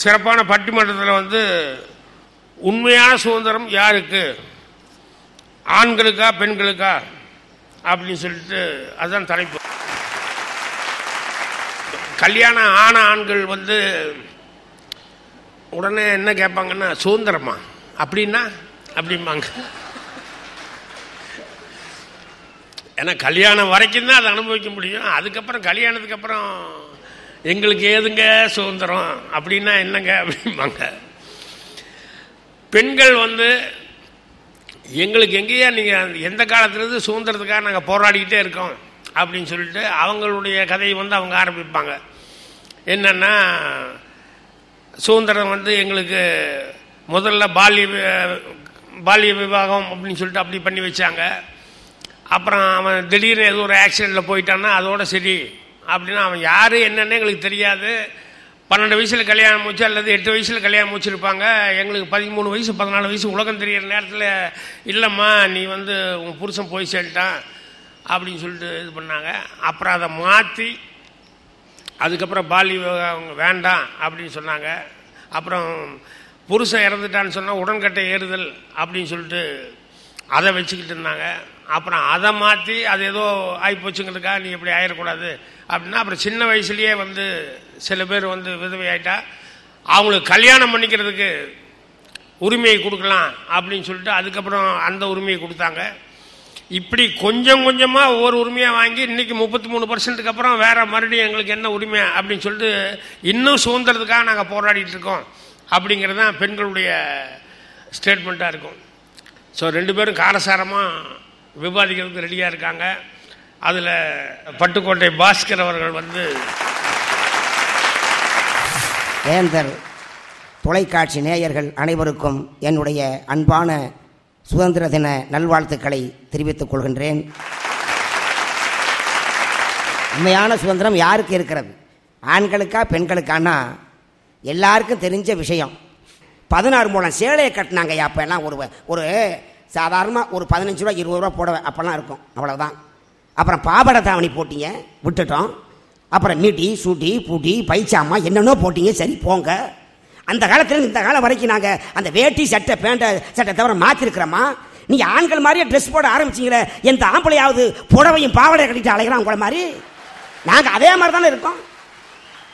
சிறப்பான பட்டிமன்றத்தில் வந்து உண்மையான சுதந்திரம் யாருக்கு? ஆண்களுக்கா பெண்களுக்கா? அப்படின்னு சொல்லிட்டு அதுதான் தலைப்பு. கல்யாணம் ஆன ஆண்கள் வந்து உடனே என்ன கேட்பாங்கன்னா சுதந்திரமா? அப்படின்னா அப்படிம்பாங்க. ஏன்னா கல்யாணம் வரைக்கும் தான் அதை அனுபவிக்க முடியும். அதுக்கப்புறம் கல்யாணத்துக்கு அப்புறம் எங்களுக்கு ஏதுங்க சுதந்திரம்? அப்படின்னா என்னங்க அப்படிம்பாங்க. பெண்கள் வந்து எங்களுக்கு எங்கேயா நீங்கள் எந்த காலத்துலேருந்து சுதந்திரத்துக்காக நாங்கள் போராடிக்கிட்டே இருக்கோம்? அப்படின்னு சொல்லிட்டு அவங்களுடைய கதையை வந்து அவங்க ஆரம்பிப்பாங்க. என்னென்னா சுதந்திரம் வந்து எங்களுக்கு முதல்ல பால்ய வி- பால்ய விவாகம் அப்படின்னு சொல்லிட்டு அப்படி பண்ணி வச்சாங்க. அப்புறம் அவன் திடீர்னு ஏதோ ஒரு ஆக்சிடெண்ட்டில் போயிட்டான்னா அதோட சரி அப்படின்னா அவன் யார் என்னன்னு எங்களுக்கு தெரியாது. பன்னெண்டு வயசில் கல்யாணம் முடிச்சு அல்லது எட்டு வயசில் கல்யாணம் முடிச்சிருப்பாங்க. எங்களுக்கு பதிமூணு வயசு பதினாலு வயசு உலகம் தெரியிற நேரத்தில் இல்லைம்மா நீ வந்து உன் புருஷன் போய் சேர்ந்துட்டான் அப்படின்னு சொல்லிட்டு இது பண்ணாங்க. அப்புறம் அதை மாற்றி அதுக்கப்புறம் பாலி அவங்க வேண்டாம் அப்படின்னு சொன்னாங்க. அப்புறம் புருஷன் இறந்துட்டான்னு சொன்னால் உடன்கட்டை ஏறுதல் அப்படின்னு சொல்லிட்டு அதை வச்சுக்கிட்டு இருந்தாங்க. அப்புறம் அதை மாற்றி அது ஏதோ ஆகிப்போச்சுங்கிறதுக்காக நீ எப்படி ஆயிடக்கூடாது அப்படின்னா அப்புறம் சின்ன வயசுலேயே வந்து சில பேர் வந்து விதவை ஆயிட்டா அவங்களுக்கு கல்யாணம் பண்ணிக்கிறதுக்கு உரிமையை கொடுக்கலாம் அப்படின்னு சொல்லிட்டு அதுக்கப்புறம் அந்த உரிமையை கொடுத்தாங்க. இப்படி கொஞ்சம் கொஞ்சமாக ஒவ்வொரு உரிமையாக வாங்கி இன்னைக்கு முப்பத்தி மூணு பர்சன்ட்டுக்கு அப்புறம் வேற மறுபடியும் எங்களுக்கு என்ன உரிமை அப்படின்னு சொல்லிட்டு இன்னும் சுதந்திரத்துக்காக நாங்கள் போராடிட்டு இருக்கோம் அப்படிங்கிறது தான் பெண்களுடைய ஸ்டேட்மெண்ட்டாக இருக்கும். ஸோ ரெண்டு பேரும் காரசாரமாக விவாதிக்கிறதுக்கு ரெடியாக இருக்காங்க. அதில் பட்டுக்கோட்டை பாஸ்கர் அவர்கள் வந்து வேந்தர் தொலைக்காட்சி நேயர்கள் அனைவருக்கும் என்னுடைய அன்பான சுதந்திர தின நல்வாழ்த்துக்களை தெரிவித்துக் கொள்கின்றேன். உண்மையான சுதந்திரம் யாருக்கு இருக்கிறது? ஆண்களுக்கா பெண்களுக்கானா? எல்லாருக்கும் தெரிஞ்ச விஷயம். பதினாறு மூலம் சேலையை கட்டினாங்க அப்போல்லாம் ஒரு ஒரு சாதாரணமாக ஒரு பதினஞ்சு ரூபா இருபது ரூபா போட அப்போல்லாம் இருக்கும். அவ்வளோதான் அப்புறம் பாபட தாவணி போட்டீங்க விட்டுட்டோம். அப்புறம் மீட்டி சூட்டி பூட்டி பைச்சாமா என்னென்னோ போட்டீங்க சரி போங்க. அந்த காலத்தில் இந்த காலம் வரைக்கும் நாங்கள் அந்த வேட்டி சட்டை பேண்ட சட்டை தவிர மாற்றிருக்கிறோமா நீங்கள் ஆண்கள் மாதிரியே ட்ரெஸ் போட ஆரம்பிச்சிங்களே எந்த ஆம்பளையாவது புடவையும் பாவாடை கட்டிட்டு அலைகிறான் உங்களை மாதிரி? நாங்கள் அதே மாதிரி தானே இருக்கோம்.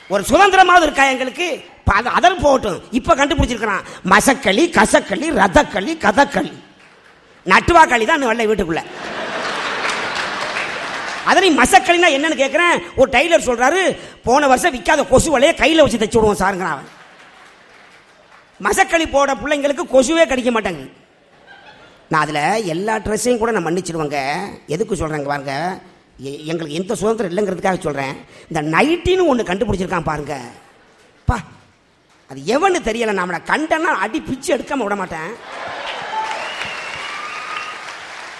ஒரு சுதந்திரமாவது இருக்கா எங்களுக்கு? ப- அதர் போகட்டும். இப்போ கண்டுபிடிச்சிருக்கிறான். மசக்களி கசக்களி ரதக்களி கதக்களி நட்டுவாக்களி தான் இன்னும் வரல வீட்டுக்குள்ள. அதுலயும் மசக்கலினா என்னன்னு கேட்குறேன் ஒரு டைலர் சொல்கிறாரு போன வருஷம் விற்காத கொசு வலைய கையில் வச்சு தைச்சு விடுவோம் சாருங்கிறான் அவன். மசக்களி போட பிள்ளைங்களுக்கு கொசுவே கிடைக்க மாட்டாங்க. நான் அதில் எல்லா ட்ரெஸ்ஸையும் கூட நான் மன்னிச்சிடுவேங்க. எதுக்கு சொல்கிறேங்க பாருங்க. எ- எங்களுக்கு எந்த சுதந்திரம் இல்லைங்கிறதுக்காக சொல்கிறேன் இந்த நைட்டின்னு ஒன்று கண்டுபிடிச்சிருக்கான் பாருங்க. பா அது எவன்னு தெரியல நம்மளை கண்டனா அடி பிச்சு எடுக்காம விட மாட்டேன்.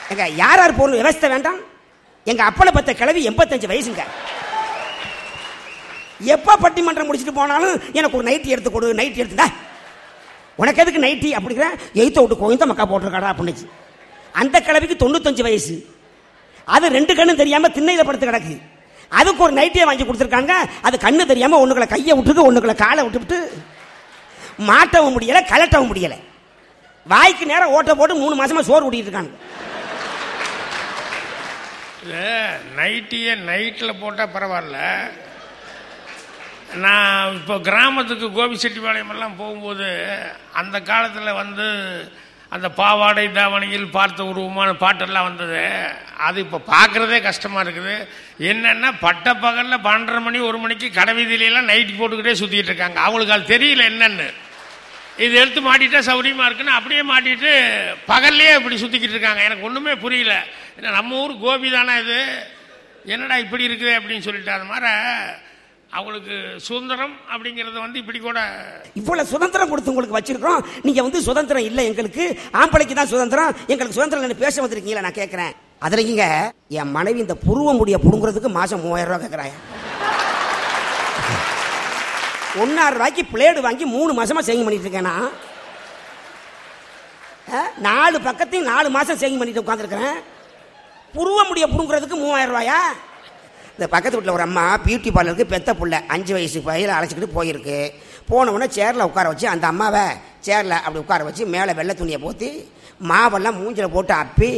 எங்க யார் யார் போகணும்? விவசாய வேண்டாம்? எங்க அப்பளை பத்த கிளவி எண்பத்தஞ்சு வயசுங்க. எப்போ பட்டிமன்றம் முடிச்சுட்டு போனாலும் எனக்கு ஒரு நைட்டி எடுத்து கொடு நைட்டி எடுத்துடா உனக்கு எதுக்கு நைட்டி அப்படிங்கிற? எய்த்த விட்டு கோயந்த மக்கா போட்டிருக்காடா அப்படின்னுச்சு அந்த கிழவிக்கு தொண்ணூத்தஞ்சு வயசு. அது ரெண்டு கண்ணும் தெரியாம திண்ணையில படுத்து கிடக்கு. அதுக்கு ஒரு நைட்டியை வாங்கி கொடுத்துருக்காங்க. அது கண்ணு தெரியாம ஒண்ணுகளை கையை விட்டுட்டு ஒண்ணுகளை காலை விட்டுவிட்டு மாட்டவும் முடியலை கலட்டவும் முடியலை. வாய்க்கு நேரம் ஓட்ட போட்டு மூணு மாசமா சோறு ஊட்டிட்டு இருக்காங்க. நைட்டியே நைட்டில் போட்டால் பரவாயில்ல. நான் இப்போ கிராமத்துக்கு கோபிச்செட்டிப்பாளையம் எல்லாம் போகும்போது அந்த காலத்தில் வந்து அந்த பாவாடை தாவணியில் பார்த்த உருவமான பாட்டெல்லாம் வந்தது. அது இப்போ பார்க்குறதே கஷ்டமாக இருக்குது. என்னென்னா பட்ட பகலில் பன்னெண்டரை மணி ஒரு மணிக்கு கடை வீதியிலலாம் நைட் போட்டுக்கிட்டே சுற்றிட்டு இருக்காங்க. அவங்களுக்கு அது தெரியல என்னென்னு. இது எடுத்து மாட்டிட்டா சௌரியமா இருக்குன்னு அப்படியே மாட்டிட்டு பகல்லையே இப்படி சுத்திக்கிட்டு இருக்காங்க. எனக்கு ஒண்ணுமே புரியல. ஏன்னா நம்ம ஊர் கோபி தானே இது? என்னடா இப்படி இருக்குது அப்படின்னு சொல்லிட்டு அது மாதிரி அவங்களுக்கு சுதந்திரம் அப்படிங்கிறது வந்து இப்படி கூட இவ்வளவு சுதந்திரம் கொடுத்து உங்களுக்கு வச்சிருக்கோம் நீங்க வந்து சுதந்திரம் இல்லை எங்களுக்கு. ஆம்பளைக்கு தான் சுதந்திரம். எங்களுக்கு சுதந்திரம் இல்லைன்னு பேச வந்திருக்கீங்களா நான் கேட்கிறேன் அதுல இங்க என் மனைவி இந்த புருவ முடிய புடுங்குறதுக்கு மாசம் மூவாயிரம் ரூபாய் கேட்கிறாங்க ஒன்னாறு ரூபாய்க்கு பிளேடு வாங்கி மூணு மாசமா சேவிங் பண்ணிட்டு இருக்கேன் நாலு பக்கத்தையும் நாலு மாசம் சேவிங் பண்ணிட்டு உட்காந்துருக்கிறேன் புருவ முடிய புடுங்குறதுக்கு மூவாயிரம் ரூபாயா? இந்த பக்கத்து வீட்டில் ஒரு அம்மா பியூட்டி பார்லருக்கு பெத்த புள்ள அஞ்சு வயசு பையில அழைச்சிக்கிட்டு போயிருக்கு. போன உடனே சேரில் உட்கார வச்சு அந்த அம்மாவை சேரில் அப்படி உட்கார வச்சு மேலே வெள்ளை துணியை போற்றி மாவெல்லாம் மூஞ்சில் போட்டு அப்பி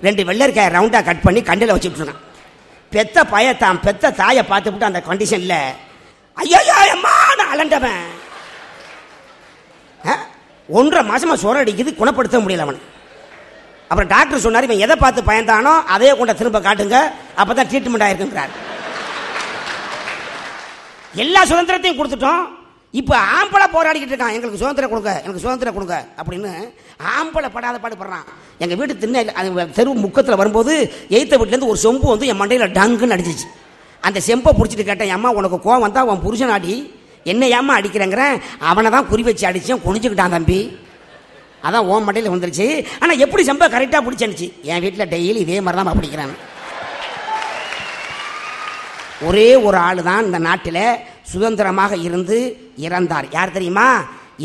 ரெண்டு வெள்ளரிக்காய் ரவுண்டாக கட் பண்ணி கண்டில் வச்சுட்ருக்கான் பெத்த பய தான் பெத்த தாயை பார்த்துவிட்டு அந்த கண்டிஷனில் ஐயோ அம்மா நான் அலண்டவன். ஆ? ஒன்றரை மாசமா சொர அடிக்குது குணப்படுத்த முடியல அவன். அப்புறம் டாக்டர் சொன்னார் இவன் எதை பார்த்து பயந்தானோ அதே கொண்ட திரும்ப காட்டுங்க அப்பதான் ட்ரீட்மெண்ட் ஆயிருக்குங்கிறார். எல்லா சுதந்திரத்தையும் கொடுத்துட்டோம். இப்போ ஆம்பளை போராடிக்கிட்டு இருக்கான். எங்களுக்கு சுதந்திரம் கொடுங்க எனக்கு சுதந்திரம் கொடுங்க அப்படின்னு ஆம்பளை படாத பாடுபடுறான் எங்கள் வீட்டு திண்ணை அது தெரு முக்கத்தில் வரும்போது எய்த்த வீட்டிலேருந்து ஒரு சொம்பு வந்து என் மண்டையில் டங்குன்னு அடிச்சிச்சு. அந்த செம்பை பிடிச்சிட்டு கேட்டேன் அம்மா உனக்கு கோவம் வந்தால் உன் புருஷன் அடி என்ன ஏம்மா அடிக்கிறேங்கிறேன் அவனை தான் குறி வச்சு அடித்தேன் குனிஞ்சுக்கிட்டான் தம்பி. அதான் ஓம் மண்டையில் வந்துருச்சு. ஆனால் எப்படி செம்பை கரெக்டாக பிடிச்சிருந்துச்சு என் வீட்டில் டெய்லி இதே மாதிரி தான் பிடிக்கிறான் ஒரே ஒரு ஆள் தான் இந்த நாட்டில் சுதந்திரமாக இருந்து இறந்தார். யார் தெரியுமா?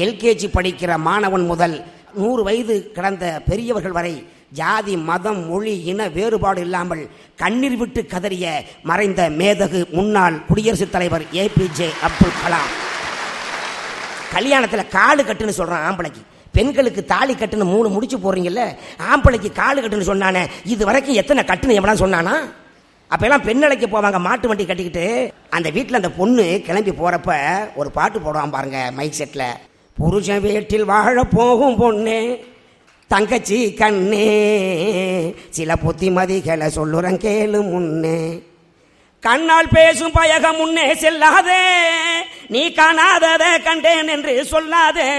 எல்கேஜி படிக்கிற மாணவன் முதல் நூறு வயது கடந்த பெரியவர்கள் வரை ஜாதி மதம் மொழி இன வேறுபாடு இல்லாமல் கண்ணீர் விட்டு கதறிய மறைந்த மேதகு முன்னாள் குடியரசுத் தலைவர் ஏபிஜே அப்துல் கலாம். கல்யாணத்தில் காடு கட்டுன்னு சொல்கிறான் ஆம்பளைக்கு. பெண்களுக்கு தாலி கட்டுன்னு மூணு முடிச்சு போறீங்கல்ல ஆம்பளைக்கு காடு கட்டுன்னு சொன்னானே இது வரைக்கும் எத்தனை கட்டுன்னு எவ்வளோ சொன்னானா? அப்ப எல்லாம் பெண்ணலைக்கு போவாங்க மாட்டு வண்டி கட்டிக்கிட்டு. அந்த வீட்டில் அந்த பொண்ணு கிளம்பி போறப்ப ஒரு பாட்டு போடுவான் பாருங்க மைக் செட்டில் புருஷன் வீட்டில் வாழ போகும் பொண்ணு தங்கச்சி கண்ணே சில புத்திமதிகளை சொல்லுறன் கேளு முன்னே. கண்ணால் பேசும் பயகம் முன்னே செல்லாதே நீ காணாததை கண்டேன் என்று சொல்லாதே.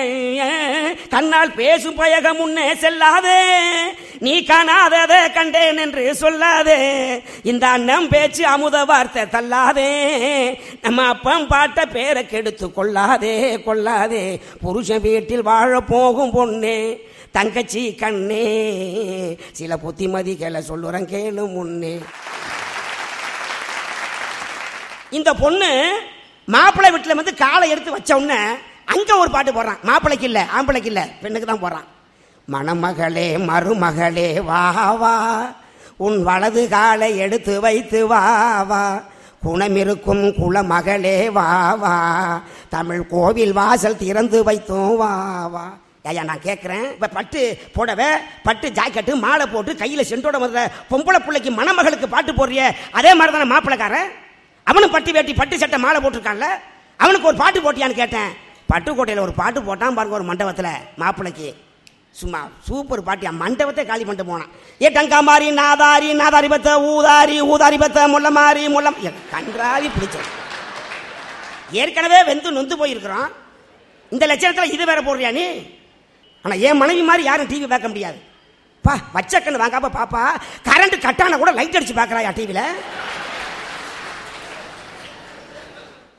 கண்ணால் பேசும் பயகம் முன்னே செல்லாதே நீ காணாததை கண்டேன் என்று சொல்லாதே. இந்த அண்ணம் பேச்சு அமுத வார்த்தை தள்ளாதே நம்ம அப்பம் பாட்ட பேரை கெடுத்து கொள்ளாதே கொள்ளாதே. புருஷன் வீட்டில் வாழ போகும் பொண்ணே. தங்கச்சி கண்ணே சில புத்திமதிகளை சொல்லுறேன் கேளு முன்னே. இந்த பொண்ணு மாப்பிள்ளை வீட்டில் வந்து காலை எடுத்து வச்ச உடனே அங்க ஒரு பாட்டு போடுறான். மாப்பிள்ளைக்கு இல்லை ஆம்பளைக்கு இல்லை பெண்ணுக்கு தான் போடுறான். மணமகளே மருமகளே வா வா. உன் வலது காலை எடுத்து வைத்து வா வா. குணமிருக்கும் குலமகளே வா வா. தமிழ் கோவில் வாசல் திறந்து வைத்தோம் வா வா. ஐயா நான் கேட்குறேன் இப்போ பட்டு புடவை பட்டு ஜாக்கெட்டு மாலை போட்டு கையில் சென்றோட வந்த பொம்பளை பிள்ளைக்கு மணமகளுக்கு பாட்டு போடுறிய அதே மாதிரி தானே மாப்பிள்ளைக்காரன்? அவனும் பட்டு வேட்டி பட்டு சட்டை மாலை போட்டிருக்கான்ல அவனுக்கு ஒரு பாட்டு போட்டியான்னு கேட்டேன். பட்டுக்கோட்டையில் ஒரு பாட்டு போட்டான் பாருங்க ஒரு மண்டபத்தில் மாப்பிள்ளைக்கு. சும்மா சூப்பர் பாட்டியா மண்டபத்தை காலி பண்ணிட்டு போனான். ஏ டங்காமாரி நாதாரி நாதாரி பத்த ஊதாரி ஊதாரி பத்த முள்ள மாறி முல்லம் கன்றாவி பிடிச்சது ஏற்கனவே வெந்து நொந்து போயிருக்கிறோம் இந்த லட்சணத்தில் இது வேற போடுறியா நீ? ஆனால் என் மனைவி மாதிரி யாரும் டிவி பார்க்க முடியாது. பா வச்சக்கண்ணு வாங்காப்ப பாப்பா கரண்ட் கட்டான கூட லைட் அடிச்சு பார்க்கறாயா டிவியில்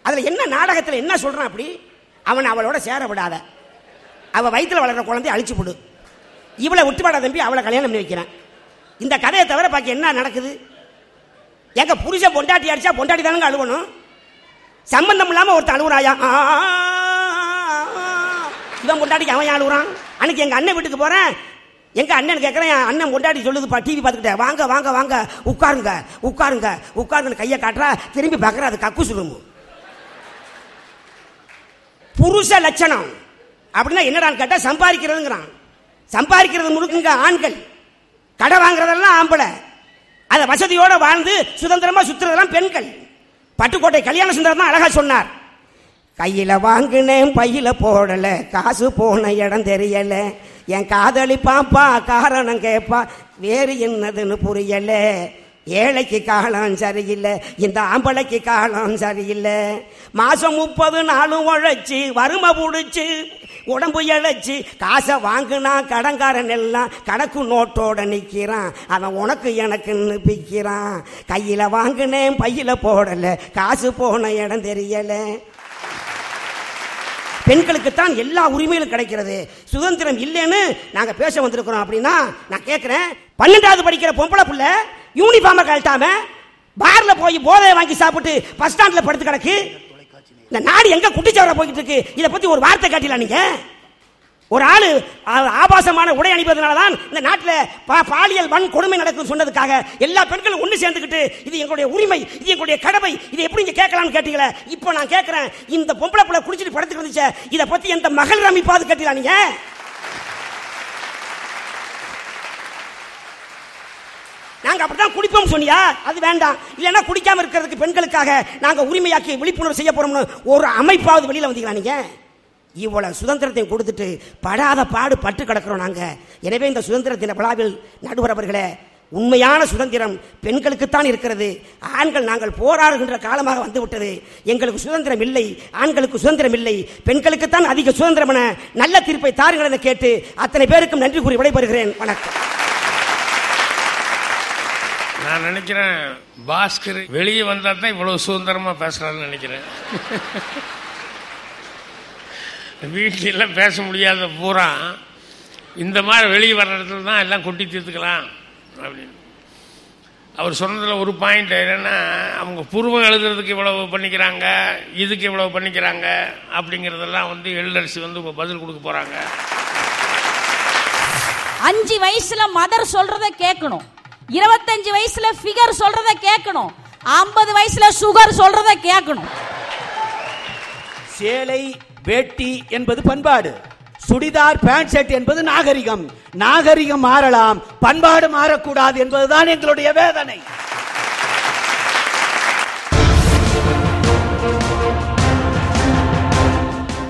அதில் என்ன நாடகத்தில் என்ன சொல்கிறான் அப்படி? அவன் அவளோட சேர விடாத. அவள் வயிற்றில் வளர்ற குழந்தைய அழிச்சு விடு. இவளை விட்டுவாடா தம்பி அவளை கல்யாணம் பண்ணி வைக்கிறேன். இந்த கதையை தவிர பாக்கி என்ன நடக்குது? எங்க புருஷன் பொண்டாட்டி அடிச்சா பொண்டாட்டி தானங்க அழுவணும்? சம்பந்தம் இல்லாமல் ஒருத்தன் அழுகுறாயா ஆ, இவன் பொண்டாட்டிக்கு அவன் ஆளுறான் அன்னைக்கு எங்க அண்ணன் வீட்டுக்கு போறேன். எங்க அண்ணன் கேட்கறேன் என் அண்ணன் பொண்டாட்டி சொல்லுதுப்பா டிவி பார்த்துக்கிட்டேன் வாங்க வாங்க வாங்க. உட்காருங்க உட்காருங்க உட்காருங்க கையை காட்டுறா. திரும்பி பார்க்கற அது கக்கு சொல்லுங்க புருஷ லட்சணம். அப்படின்னா என்னடான்னு கேட்டா சம்பாதிக்கிறதுங்கிறான். சம்பாதிக்கிறது முழுக்குங்க ஆண்கள். கடை வாங்குறதெல்லாம் ஆம்பளை. அதை வசதியோட வாழ்ந்து சுதந்திரமா சுத்துறதெல்லாம் பெண்கள். பட்டுக்கோட்டை கல்யாண சுந்தரம் தான் அழகா சொன்னார். கையில வாங்கினேன் பையில போடல. காசு போன இடம் தெரியல. என் காதலி பாப்பா காரணம் கேப்பா. வேறு என்னதுன்னு புரியல. ஏழைக்கு காலம் சரியில்லை. இந்த ஆம்பளைக்கு காலம் சரியில்லை. மாசம் முப்பது நாளும் உழைச்சி வறுமை பிடிச்சி உடம்பு இழைச்சி காசை வாங்கினா கடன்காரன் எல்லாம் கணக்கு நோட்டோட நிற்கிறான் அவன் உனக்கு எனக்குன்னு பிக்கிறான். கையில் வாங்கினேன் பையில போடல. காசு போன இடம் தெரியலை. பெண்களுக்குத்தான் எல்லா உரிமைகளும் கிடைக்கிறது. சுதந்திரம் இல்லைன்னு நாங்க பேச வந்திருக்கிறோம் அப்படின்னா நான் கேட்கிறேன் பன்னெண்டாவது படிக்கிற பொம்பளை புள்ள யூனிஃபார்மை கழட்டாம பார்ல போய் போதையை வாங்கி சாப்பிட்டு பஸ் ஸ்டாண்ட்ல படுத்து கிடக்கு. இந்த நாடு எங்க குட்டிச்சவர போய்கிட்டு இருக்கு? இதை பத்தி ஒரு வார்த்தை காட்டில நீங்க. ஒரு ஆளு ஆபாசமான உடை அணிவதனால தான் இந்த நாட்டில் பா- பாலியல் வன் கொடுமை நடக்கும் சொன்னதுக்காக எல்லா பெண்களும் ஒன்று சேர்ந்துக்கிட்டு இது எங்களுடைய உரிமை இது எங்களுடைய கடமை இது எப்படி இங்கே கேட்கலாம்னு கேட்டீங்களே? இப்போ நான் கேட்குறேன் இந்த பொம்பளை பிள்ளை குடிச்சிட்டு படத்துக்கு இருந்துச்சு இதை பற்றி எந்த மகள் அமைப்பாவது கேட்டீங்களா நீங்கள் நாங்க அப்படிதான் குடிப்போம் சொன்னியா? அது வேண்டாம். இல்லைன்னா குடிக்காம இருக்கிறதுக்கு பெண்களுக்காக நாங்க உரிமையாக்கி விழிப்புணர்வு செய்ய போறோம்னு ஒரு அமைப்பாவது வெளியில வந்தீங்களா நீங்க? இவ்வளவு சுதந்திரத்தை கொடுத்துட்டு படாத பாடு பட்டு கிடக்கிறோம் நாங்கள் எனவே இந்த சுதந்திர தின விழாவில் நடுவர் அவர்களே உண்மையான சுதந்திரம் பெண்களுக்குத்தான் இருக்கிறது. ஆண்கள் நாங்கள் போராடுகின்ற காலமாக வந்துவிட்டது. எங்களுக்கு சுதந்திரம் இல்லை ஆண்களுக்கு சுதந்திரம் இல்லை. பெண்களுக்குத்தான் அதிக சுதந்திரம் என நல்ல தீர்ப்பை தாருங்கள் என கேட்டு அத்தனை பேருக்கும் நன்றி கூறி விடைபெறுகிறேன். வணக்கம். நான் நினைக்கிறேன் பாஸ்கர் வெளியே வந்தா தான் இவ்வளவு சுதந்திரமா பேசுறாருன்னு நினைக்கிறேன். வீட்டில எல்லாம் பேச முடியாத பூரா இந்த மாதிரி வெளியே வர்ற இடத்துல தான் எல்லாம் கொட்டி தீர்த்துக்கலாம் அப்படின்னு. அவர் சொன்னதில் ஒரு பாயிண்ட் என்னன்னா அவங்க புருவம் எழுதுறதுக்கு இவ்வளவு பண்ணிக்கிறாங்க இதுக்கு இவ்வளவு பண்ணிக்கிறாங்க அப்படிங்கிறதெல்லாம் வந்து எழிலரசி வந்து இப்ப பதில் கொடுக்க போறாங்க. அஞ்சு வயசுல மதர் சொல்றத கேட்கணும். இருபத்தஞ்சு வயசுல ஃபிகர் சொல்றத கேட்கணும். ஐம்பது வயசுல சுகர் சொல்றத கேட்கணும். சேலை வேட்டி என்பது பண்பாடு. சுடிதார் பேண்ட் ஷர்ட் என்பது நாகரிகம். நாகரிகம் மாறலாம் பண்பாடு மாறக்கூடாது என்பதுதான் எங்களுடைய வேதனை.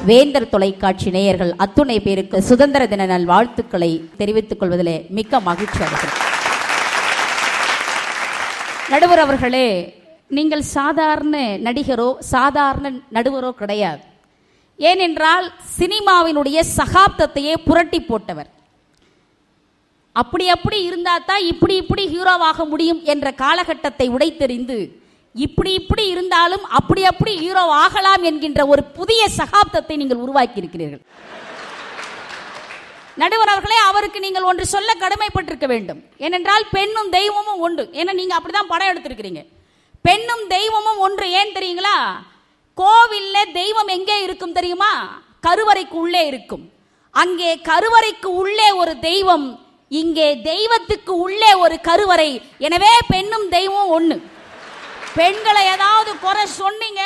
வேந்தர் தொலைக்காட்சி நேயர்கள் அத்துணை பேருக்கு சுதந்திர தின நல் வாழ்த்துக்களை தெரிவித்துக் கொள்வதிலே மிக்க மகிழ்ச்சி அடைகிறேன். நடுவர் அவர்களே நீங்கள் சாதாரண நடிகரோ சாதாரண நடுவரோ கிடையாது. ஏனென்றால் சினிமாவினுடைய சகாப்தத்தையே புரட்டி போட்டவர். அப்படி அப்படி இருந்தா தான் இப்படி இப்படி ஹீரோவாக முடியும் என்ற காலகட்டத்தை உடைத்தெறிந்து இப்படி இப்படி இருந்தாலும் அப்படி அப்படி ஹீரோ ஆகலாம் என்கின்ற ஒரு புதிய சகாப்தத்தை நீங்கள் உருவாக்கி இருக்கிறீர்கள் நடுவர் அவர்களே அவருக்கு நீங்கள் ஒன்று சொல்ல கடமைப்பட்டிருக்க வேண்டும். ஏனென்றால் பெண்ணும் தெய்வமும் ஒன்று ஏன்னா நீங்க அப்படிதான் படம் எடுத்திருக்கிறீங்க. பெண்ணும் தெய்வமும் ஒன்று. ஏன் தெரியுங்களா? கோவில்ல தெய்வம் எங்கே இருக்கும் தெரியுமா? கருவறைக்கு உள்ளே இருக்கும். அங்கே கருவறைக்கு உள்ளே ஒரு தெய்வம் இங்கே தெய்வத்துக்கு உள்ளே ஒரு கருவறை. எனவே பெண்ணும் தெய்வம் ஒண்ணு. பெண்களை ஏதாவது குறை சொன்னீங்க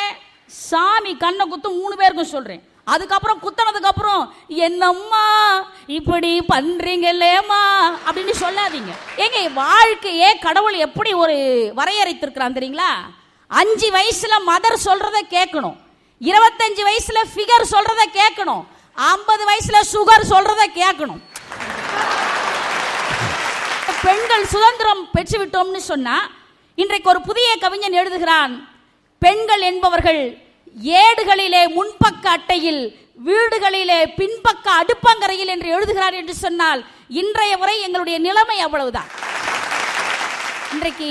சாமி கண்ணை குத்து மூணு பேருக்கும் சொல்றேன். அதுக்கப்புறம் குத்தனதுக்கு அப்புறம் என்னம்மா இப்படி பண்றீங்களேம்மா? அப்படின்னு சொல்லாதீங்க. ஏங்க வாழ்க்கையே கடவுள் எப்படி ஒரு வரையறைத்திருக்கிறான் தெரியுங்களா? அஞ்சு வயசுல மதர் சொல்றத கேட்கணும். இருபத்தஞ்சு வயசுல ஃபிகர் சொல்றத கேட்கணும். ஐம்பது வயசுல சுகர் சொல்றத கேட்கணும். பெண்கள் சுதந்திரம் பெற்று விட்டோம்னு சொன்னா இன்றைக்கு ஒரு புதிய கவிஞன் எழுதுகிறான் பெண்கள் என்பவர்கள் ஏடுகளிலே முன்பக்க அட்டையில் வீடுகளிலே பின்பக்க அடுப்பங்கரையில் என்று எழுதுகிறார் என்று சொன்னால் இன்றைய வரை எங்களுடைய நிலைமை அவ்வளவுதான். இன்றைக்கு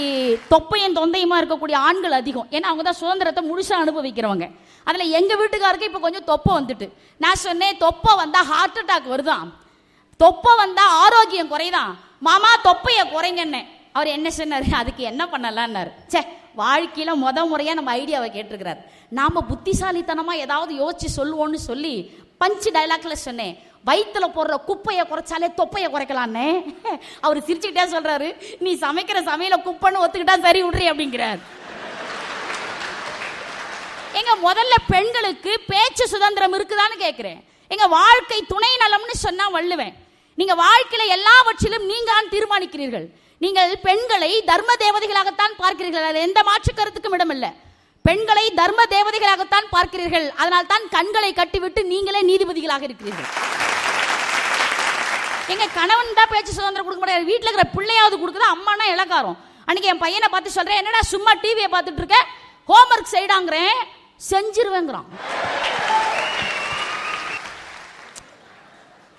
தொப்பையும் தொந்தையுமா இருக்கக்கூடிய ஆண்கள் அதிகம். ஏன்னா அவங்க தான் சுதந்திரத்தை முழுசா அனுபவிக்கிறவங்க. அதில் எங்கள் வீட்டுக்காருக்கு இப்போ கொஞ்சம் தொப்பை வந்துட்டு. நான் சொன்னேன் தொப்பை வந்தால் ஹார்ட் அட்டாக் வருதான் தொப்பை வந்தால் ஆரோக்கியம் குறைதான் மாமா தொப்பையை குறைங்கன்னு அவர் என்ன சொன்னார்? அதுக்கு என்ன பண்ணலான்னாரு. ச்சே வாழ்க்கையில் முத முறையாக நம்ம ஐடியாவை கேட்டிருக்கிறார். நாம புத்திசாலித்தனமாக ஏதாவது யோசிச்சு சொல்லுவோன்னு சொல்லி பஞ்சு டைலாக்ல சொன்னேன் வயிற்றுல போடுற குப்பையை குறைச்சாலே தொப்பையை குறைக்கலான்னு அவர் சிரிச்சுக்கிட்டே சொல்றாரு நீ சமைக்கிற சமையல குப்பைன்னு ஒத்துக்கிட்டா சரி விட்றி அப்படிங்கிறார். எங்க முதல்ல பெண்களுக்கு பேச்சு சுதந்திரம் இருக்குதான்னு கேட்கிறேன் எங்க வாழ்க்கை துணை நலம்னு சொன்னா வள்ளுவேன். நீங்க வாழ்க்கையில எல்லாவற்றிலும் நீங்களான் தீர்மானிக்கிறீர்கள். நீங்கள் பெண்களை தர்ம தேவதைகளாகத்தான் பார்க்கிறீர்கள். அதில் எந்த மாற்று கருத்துக்கும் இடமில்லை. பெண்களை தர்ம தேவதைகளாகத்தான் பார்க்கிறீர்கள். அதனால் தான் கண்களை கட்டிவிட்டு நீங்களே நீதிபதிகளாக இருக்கிறீர்கள். எங்க கணவன் தான் பேச்சு சுதந்திரம் கொடுக்க முடியாது வீட்டில் இருக்கிற பிள்ளையாவது கொடுக்குறது அம்மானா இலக்காரம் அன்னைக்கு என் பையனை பார்த்து சொல்றேன் என்னடா சும்மா டிவியை பார்த்துட்டு இருக்க? ஹோம்ஒர்க் செய்டாங்கிறேன் செஞ்சிருவேங்கிறான்.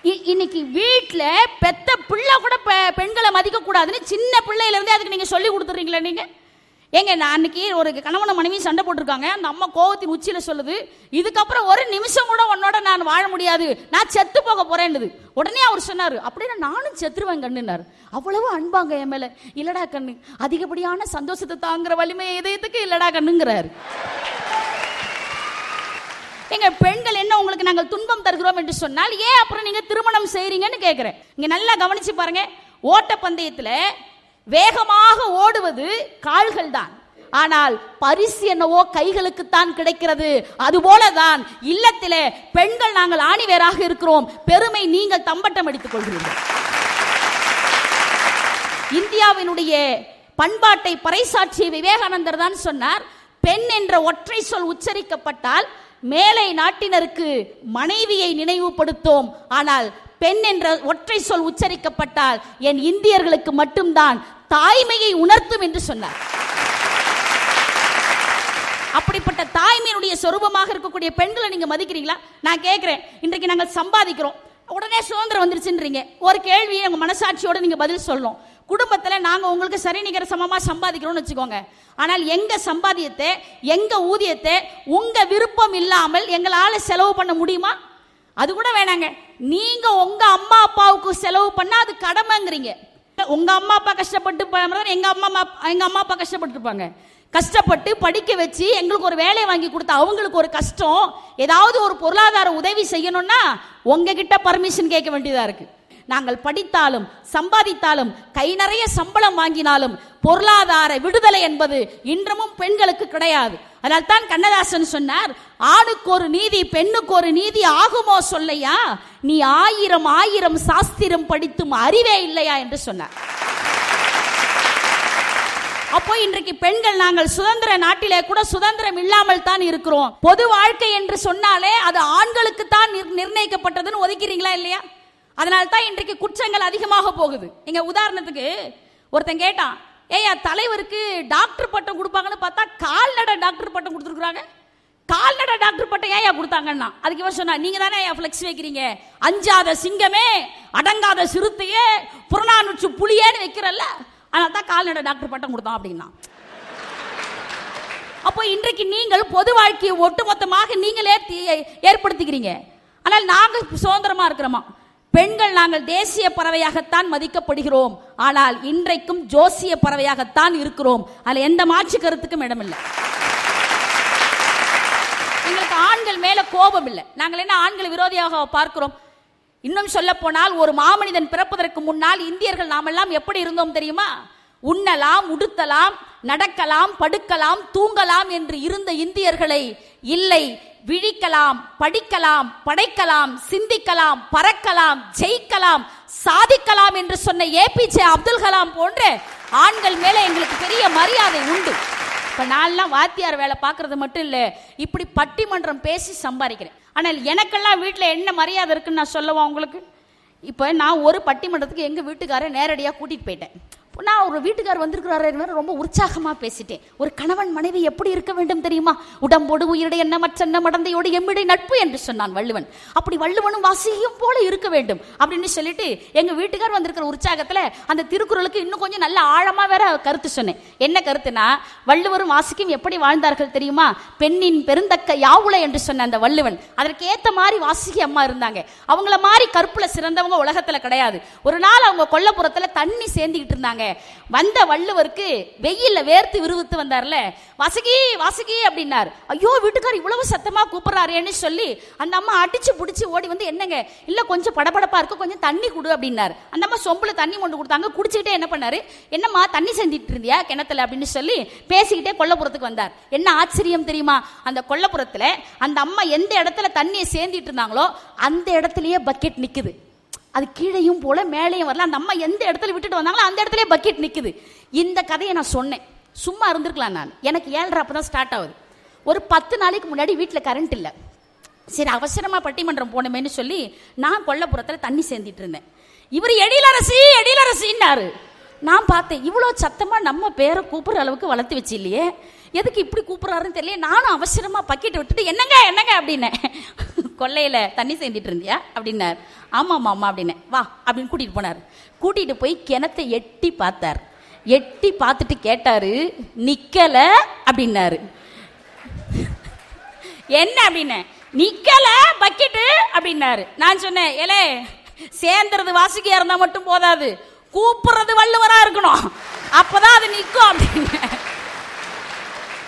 இ- இன்னைக்கு வீட்டில் பெத்த பிள்ளை கூட பெ- பெண்களை மதிக்க கூடாதுன்னு சின்ன பிள்ளையில இருந்தே அதுக்கு நீங்க சொல்லி கொடுத்துறீங்களா நீங்க? ஏங்க நான் அன்னைக்கு ஒரு கணவன மனைவி சண்டை போட்டிருக்காங்க. அந்த அம்மா கோவத்தின் உச்சியில சொல்லுது இதுக்கப்புறம் ஒரு நிமிஷம் கூட உன்னோட நான் வாழ முடியாது. நான் செத்து போக போறேன்னுது. உடனே அவர் சொன்னாரு அப்படின்னா நானும் செத்துருவேன் கண்ணுனாரு அவ்வளவு அன்பாங்க என் மேல. இல்லடா கண்ணு அதிகப்படியான சந்தோஷத்தை தாங்குற வலிமை இதயத்துக்கு இல்லடா கண்ணுங்கிறாரு. எங்க பெண்கள் என்ன உங்களுக்கு நாங்கள் துன்பம் தருகிறோம் என்று சொன்னால் ஏன் அப்புறம் நீங்க திருமணம் செய்றீங்கன்னு கேட்கிறேன் இங்க நல்லா கவனிச்சு பாருங்க ஓட்ட பந்தயத்துல வேகமாக ஓடுவது கால்கள் தான் ஆனால் பரிசு என்னவோ கைகளுக்குத்தான் கிடைக்கிறது. அதுபோலதான் இல்லத்திலே பெண்கள் நாங்கள் ஆணிவேராக இருக்கிறோம். பெருமை நீங்கள் தம்பட்டம் அடித்துக் கொள்கிறீர்கள். இந்தியாவினுடைய பண்பாட்டை பறைசாற்றிய விவேகானந்தர் தான் சொன்னார் பெண் என்ற ஒற்றை சொல் உச்சரிக்கப்பட்டால் மேலை நாட்டினருக்கு மனைவியை நினைவுபடுத்தோம். ஆனால் பெண் என்ற ஒற்றை சொல் உச்சரிக்கப்பட்டால் என் இந்தியர்களுக்கு மட்டும்தான் தாய்மையை உணர்த்தும் என்று சொன்னார். அப்படிப்பட்ட தாய்மையினுடைய சொரூபமாக இருக்கக்கூடிய பெண்களை நீங்க மதிக்கிறீங்களா? நான் கேட்கிறேன் இன்றைக்கு நாங்கள் சம்பாதிக்கிறோம். உடனே சுதந்திரம் வந்துருச்சுன்றீங்க. ஒரு கேள்வியை உங்க மனசாட்சியோட நீங்க பதில் சொல்லணும். குடும்பத்தில் நாங்கள் உங்களுக்கு சரி நிகர சமமாக சம்பாதிக்கிறோம்னு வச்சுக்கோங்க. ஆனால் எங்க சம்பாதியத்தை எங்க ஊதியத்தை உங்க விருப்பம் இல்லாமல் எங்களால் செலவு பண்ண முடியுமா? அது கூட வேணாங்க. நீங்க உங்க அம்மா அப்பாவுக்கு செலவு பண்ணா அது கடமைங்கிறீங்க. உங்க அம்மா அப்பா கஷ்டப்பட்டு எங்க அம்மா எங்க அம்மா அப்பா கஷ்டப்பட்டுருப்பாங்க கஷ்டப்பட்டு படிக்க வச்சு எங்களுக்கு ஒரு வேலை வாங்கி கொடுத்தா அவங்களுக்கு ஒரு கஷ்டம் ஏதாவது ஒரு பொருளாதார உதவி செய்யணும்னா உங்ககிட்ட பர்மிஷன் கேட்க வேண்டியதா இருக்கு. நாங்கள் படித்தாலும் சம்பாதித்தாலும் கை நிறைய சம்பளம் வாங்கினாலும் பொருளாதார விடுதலை என்பது இன்றமும் பெண்களுக்கு கிடையாது. அதனால் தான் கண்ணதாசன் சொன்னார் ஆணுக்கு ஒரு நீதி பெண்ணுக்கு ஒரு நீதி ஆகுமோ சொல்லையா? நீ ஆயிரம் ஆயிரம் சாஸ்திரம் படித்தும் அறிவே இல்லையா? என்று சொன்னார். அப்போ இன்றைக்கு பெண்கள் நாங்கள் சுதந்திர நாட்டிலே கூட சுதந்திரம் இல்லாமல் தான் இருக்கிறோம். பொது வாழ்க்கை என்று சொன்னாலே அது ஆண்களுக்கு தான் நிர்ணயிக்கப்பட்டதுன்னு ஒதுக்கிறீங்களா இல்லையா? அதனால தான் இன்றைக்கு குற்றங்கள் அதிகமாக போகுது. இங்க உதாரணத்துக்கு ஒருத்தன் கேட்டான் ஏய்யா தலைவருக்கு டாக்டர் பட்டம் கொடுப்பாங்கன்னு பார்த்தா கால்நடை டாக்டர் பட்டம் கொடுத்துருக்குறாங்க? கால்நடை டாக்டர் பட்டம் ஏன் கொடுத்தாங்கன்னா? அதுக்கு இவன் சொன்னா நீங்க தானே ஃபிளெக்ஸ் வைக்கிறீங்க? அஞ்சாத சிங்கமே அடங்காத சிறுத்தையே புறநானூற்று புலியேன்னு வைக்கிறல்ல? அதனால தான் கால்நடை டாக்டர் பட்டம் கொடுத்தோம் அப்படின்னா. அப்போ இன்றைக்கு நீங்கள் பொது வாழ்க்கையை ஒட்டுமொத்தமாக நீங்களே ஏற்படுத்திக்கிறீங்க. ஆனால் நாங்கள் சுதந்திரமா இருக்கிறோமா? பெண்கள் நாங்கள் தேசிய பறவையாகத்தான் மதிக்கப்படுகிறோம். ஆனால் இன்றைக்கும் ஜோசிய பறவையாகத்தான் இருக்கிறோம். அதுல எந்த மாற்று கருத்துக்கும் இடமில்லை. எங்களுக்கு ஆண்கள் மேல கோபம் இல்லை. நாங்கள் என்ன ஆண்கள் விரோதியாக பார்க்கிறோம்? இன்னும் சொல்ல போனால் ஒரு மாமனிதன் பிறப்பதற்கு முன்னால் இந்தியர்கள் நாமெல்லாம் எப்படி இருந்தோம் தெரியுமா? உண்ணலாம் உடுத்தலாம் நடக்கலாம் படுக்கலாம் தூங்கலாம் என்று இருந்த இந்தியர்களை இல்லை விழிக்கலாம் படிக்கலாம் படைக்கலாம் சிந்திக்கலாம் பறக்கலாம் ஜெயிக்கலாம் சாதிக்கலாம் என்று சொன்ன ஏபிஜே அப்துல் கலாம் போன்ற ஆண்கள் மேல எங்களுக்கு பெரிய மரியாதை உண்டு. இப்ப நான்லாம் வாத்தியார் வேலை பார்க்கறது மட்டும் இல்ல இப்படி பட்டிமன்றம் பேசி சம்பாதிக்கிறேன். ஆனால் எனக்கெல்லாம் வீட்டுல என்ன மரியாதை இருக்குன்னு நான் சொல்லவா உங்களுக்கு? இப்ப நான் ஒரு பட்டிமன்றத்துக்கு எங்க வீட்டுக்காரரை நேரடியா கூட்டிட்டு போயிட்டேன். நான் ஒரு வீட்டுக்கார் வந்திருக்கிறாரு ரொம்ப உற்சாகமா பேசிட்டேன். ஒரு கணவன் மனைவி எப்படி இருக்க வேண்டும் தெரியுமா? உடம்போடு உயிரிடை என்ன மற்ற மடந்தையோடு எம்மிடை நட்பு என்று சொன்னான் வள்ளுவன். அப்படி வள்ளுவனும் வாசியும் போல இருக்க வேண்டும் அப்படின்னு சொல்லிட்டு எங்க வீட்டுக்கார் வந்திருக்கிற உற்சாகத்துல அந்த திருக்குறளுக்கு இன்னும் கொஞ்சம் நல்ல ஆழமா வேற கருத்து சொன்னேன். என்ன கருத்துனா வள்ளுவரும் வாசிக்கும் எப்படி வாழ்ந்தார்கள் தெரியுமா? பெண்ணின் பெருந்தக்க யாவுளை என்று சொன்ன அந்த வள்ளுவன். அதற்கு ஏத்த மாதிரி வாசிக்கு அம்மா இருந்தாங்க. அவங்கள மாதிரி கற்புல சிறந்தவங்க உலகத்துல கிடையாது. ஒரு நாள் அவங்க கொல்லப்புறத்துல தண்ணி சேர்ந்துக்கிட்டு இருந்தாங்க. வந்த வள்ளுவருக்கு வெயில்ல வேர்த்து விருவித்து வந்தார்ல வாசுகி வாசுகி அப்படின்னார். ஐயோ வீட்டுக்கார் இவ்வளவு சத்தமா கூப்பிடுறாரேன்னு சொல்லி அந்த அம்மா அடிச்சு பிடிச்சி ஓடி வந்து என்னங்க இல்ல கொஞ்சம் படபடப்பா இருக்கு கொஞ்சம் தண்ணி கொடு அப்படின்னார். அந்த அம்மா சொம்புல தண்ணி கொண்டு கொடுத்தாங்க. குடிச்சுக்கிட்டே என்ன பண்ணாரு? என்னம்மா தண்ணி செஞ்சிட்டு இருந்தியா கிணத்துல? அப்படின்னு சொல்லி பேசிக்கிட்டே கொல்லப்புறத்துக்கு வந்தார். என்ன ஆச்சரியம் தெரியுமா? அந்த கொல்லப்புறத்துல அந்த அம்மா எந்த இடத்துல தண்ணியை சேர்ந்திட்டு இருந்தாங்களோ அந்த இடத்துலயே பக்கெட் நிக்குது. அது கீழையும் போல மேலேயும் வரல. அந்த அம்மா எந்த இடத்துல விட்டுட்டு வந்தாங்களோ அந்த இடத்துல பக்கெட் நிற்குது இந்த கதையை நான் சொன்னேன். சும்மா இருந்திருக்கலாம் நான். எனக்கு ஏழரை அப்பதான் ஸ்டார்ட் ஆகுது. ஒரு பத்து நாளைக்கு முன்னாடி வீட்டில் கரண்ட் இல்லை. சரி அவசரமாக பட்டிமன்றம் போனமேனு சொல்லி நான் கொல்லப்புறத்தில் தண்ணி சேர்ந்துட்டு இருந்தேன். இவர் எழிலரசி எழிலரசின்னாரு நான் பார்த்தேன் இவ்வளோ சத்தமாக நம்ம பேரை கூப்பிடுற அளவுக்கு வளர்த்து வச்சு இல்லையே. எதுக்கு இப்படி கூப்பிடுறாருன்னு தெரியல நானும் அவசரமா பக்கெட் விட்டுட்டு என்னங்க என்னங்க? அப்படின்னேன் கொல்லையில தண்ணி சேர்ந்துட்டு இருந்தியா? அப்படின்னார். ஆமாம் ஆமா அப்படின்னேன் வா அப்படின்னு கூட்டிட்டு போனார். கூட்டிட்டு போய் கிணத்தை எட்டி பார்த்தார். எட்டி பார்த்துட்டு கேட்டாரு நிக்கல அப்படின்னாரு. என்ன? அப்படின்னு. நிக்கல பக்கெட்டு அப்படின்னாரு. நான் சொன்னேன் ஏலே சேர்ந்துறது வாசிக்கையா இருந்தா மட்டும் போதாது. கூப்பிடுறது வள்ளுவரா இருக்கணும். அப்பதான் அது நிற்கும் அப்படின்னு.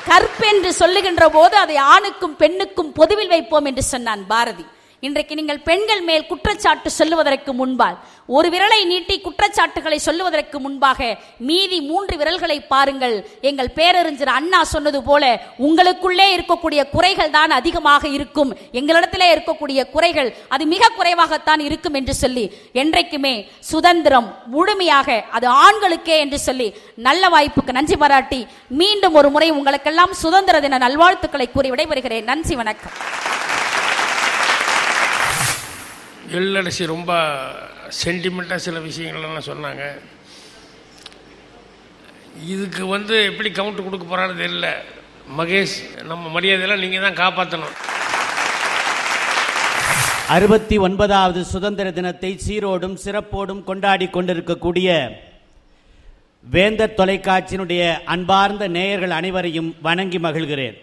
கற்பென்று சொல்லுகின்ற போது அதை ஆணுக்கும் பெண்ணுக்கும் பொதுவில் வைப்போம் என்று சொன்னான் பாரதி. இன்றைக்கு நீங்கள் பெண்கள் மேல் குற்றச்சாட்டு சொல்லுவதற்கு முன்பால் ஒரு விரலை நீட்டி குற்றச்சாட்டுகளை சொல்லுவதற்கு முன்பாக மீதி மூன்று விரல்களை பாருங்கள். எங்கள் பேரறிஞர் அண்ணா சொன்னது போல உங்களுக்குள்ளே இருக்கக்கூடிய குறைகள் தான் அதிகமாக இருக்கும். எங்களிடத்திலே இருக்கக்கூடிய குறைகள் அது மிக குறைவாகத்தான் இருக்கும் என்று சொல்லி என்றைக்குமே சுதந்திரம் முழுமையாக அது ஆண்களுக்கே என்று சொல்லி நல்ல வாய்ப்புக்கு நன்றி பாராட்டி மீண்டும் ஒரு முறை உங்களுக்கெல்லாம் சுதந்திர தின நல்வாழ்த்துக்களை கூறி விடைபெறுகிறேன். நன்றி வணக்கம். எள்ளரசி ரொம்ப சென்டிமெண்ட்டாக சில விஷயங்கள்லாம் சொன்னாங்க. இதுக்கு வந்து எப்படி கவுண்ட் கொடுக்க போகிறான்னு தெரியல. மகேஷ் நம்ம மரியாதையெல்லாம் நீங்கள் தான் காப்பாற்றணும் அறுபத்தி ஒன்பதாவது சுதந்திர தினத்தை சீரோடும் சிறப்போடும் கொண்டாடி கொண்டிருக்கக்கூடிய வேந்தர் தொலைக்காட்சியினுடைய அன்பார்ந்த நேயர்கள் அனைவரையும் வணங்கி மகிழ்கிறேன்.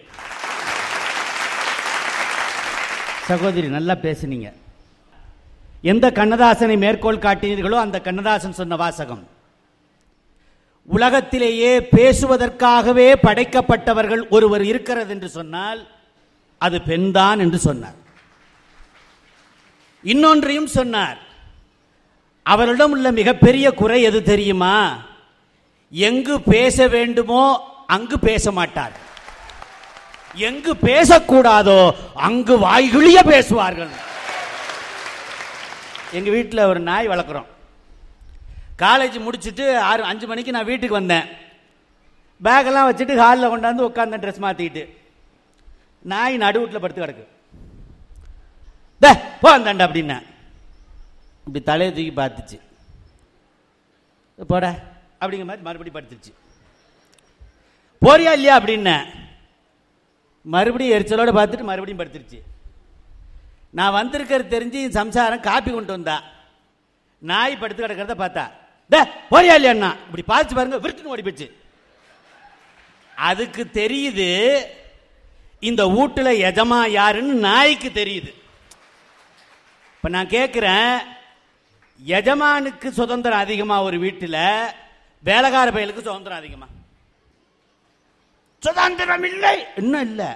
சகோதரி நல்லா பேசுனீங்க. எந்த கண்ணதாசனை மேற்கோள் காட்டினீர்களோ அந்த கண்ணதாசன் சொன்ன வாசகம். உலகத்திலேயே பேசுவதற்காகவே படைக்கப்பட்டவர்கள் ஒருவர் இருக்கிறது என்று சொன்னால் அது பெண்தான் என்று சொன்னார். இன்னொன்றையும் சொன்னார். அவரிடம் உள்ள மிகப்பெரிய குறை எது தெரியுமா? எங்கு பேச வேண்டுமோ அங்கு பேச மாட்டார். எங்கு பேசக்கூடாதோ அங்கு வாய்கிழிய பேசுவார்கள். எங்கள் வீட்டில் ஒரு நாய் வளர்க்குறோம். காலேஜ் முடிச்சுட்டு ஆறு அஞ்சு மணிக்கு நான் வீட்டுக்கு வந்தேன். பேக்கெல்லாம் வச்சுட்டு ஹாலில் கொண்டாந்து உட்காந்து ட்ரெஸ் மாற்றிக்கிட்டு நாய் நடுவுட்டில் படுத்து கிடக்கு. டே போ அந்தாண்ட அப்படின்னேன் இப்படி தலையை தூக்கி பார்த்துச்சு. போட அப்படிங்கிற மாதிரி மறுபடியும் படுத்துருச்சு போறியா இல்லையா அப்படின்னேன் மறுபடியும் எரிச்சலோடு பார்த்துட்டு மறுபடியும் படுத்துருச்சு. நான் வந்திருக்கிறது தெரிஞ்சு என் சம்சாரம் காப்பி கொண்டு வந்தா. நாய் படுத்து கிடக்கிறத பார்த்தா டே போறியா இல்லையா இப்படி பார்த்து பாருங்க விருட்டுன்னு ஓடி போச்சு. அதுக்கு தெரியுது இந்த வீட்டுல எஜமா யாருன்னு நாய்க்கு தெரியுது. இப்ப நான் கேட்கிறேன் எஜமானுக்கு சுதந்திரம் அதிகமா ஒரு வீட்டுல வேலைக்கார பயலுக்கு சுதந்திரம் அதிகமா? சுதந்திரம் இல்லை. இன்னும் இல்லை.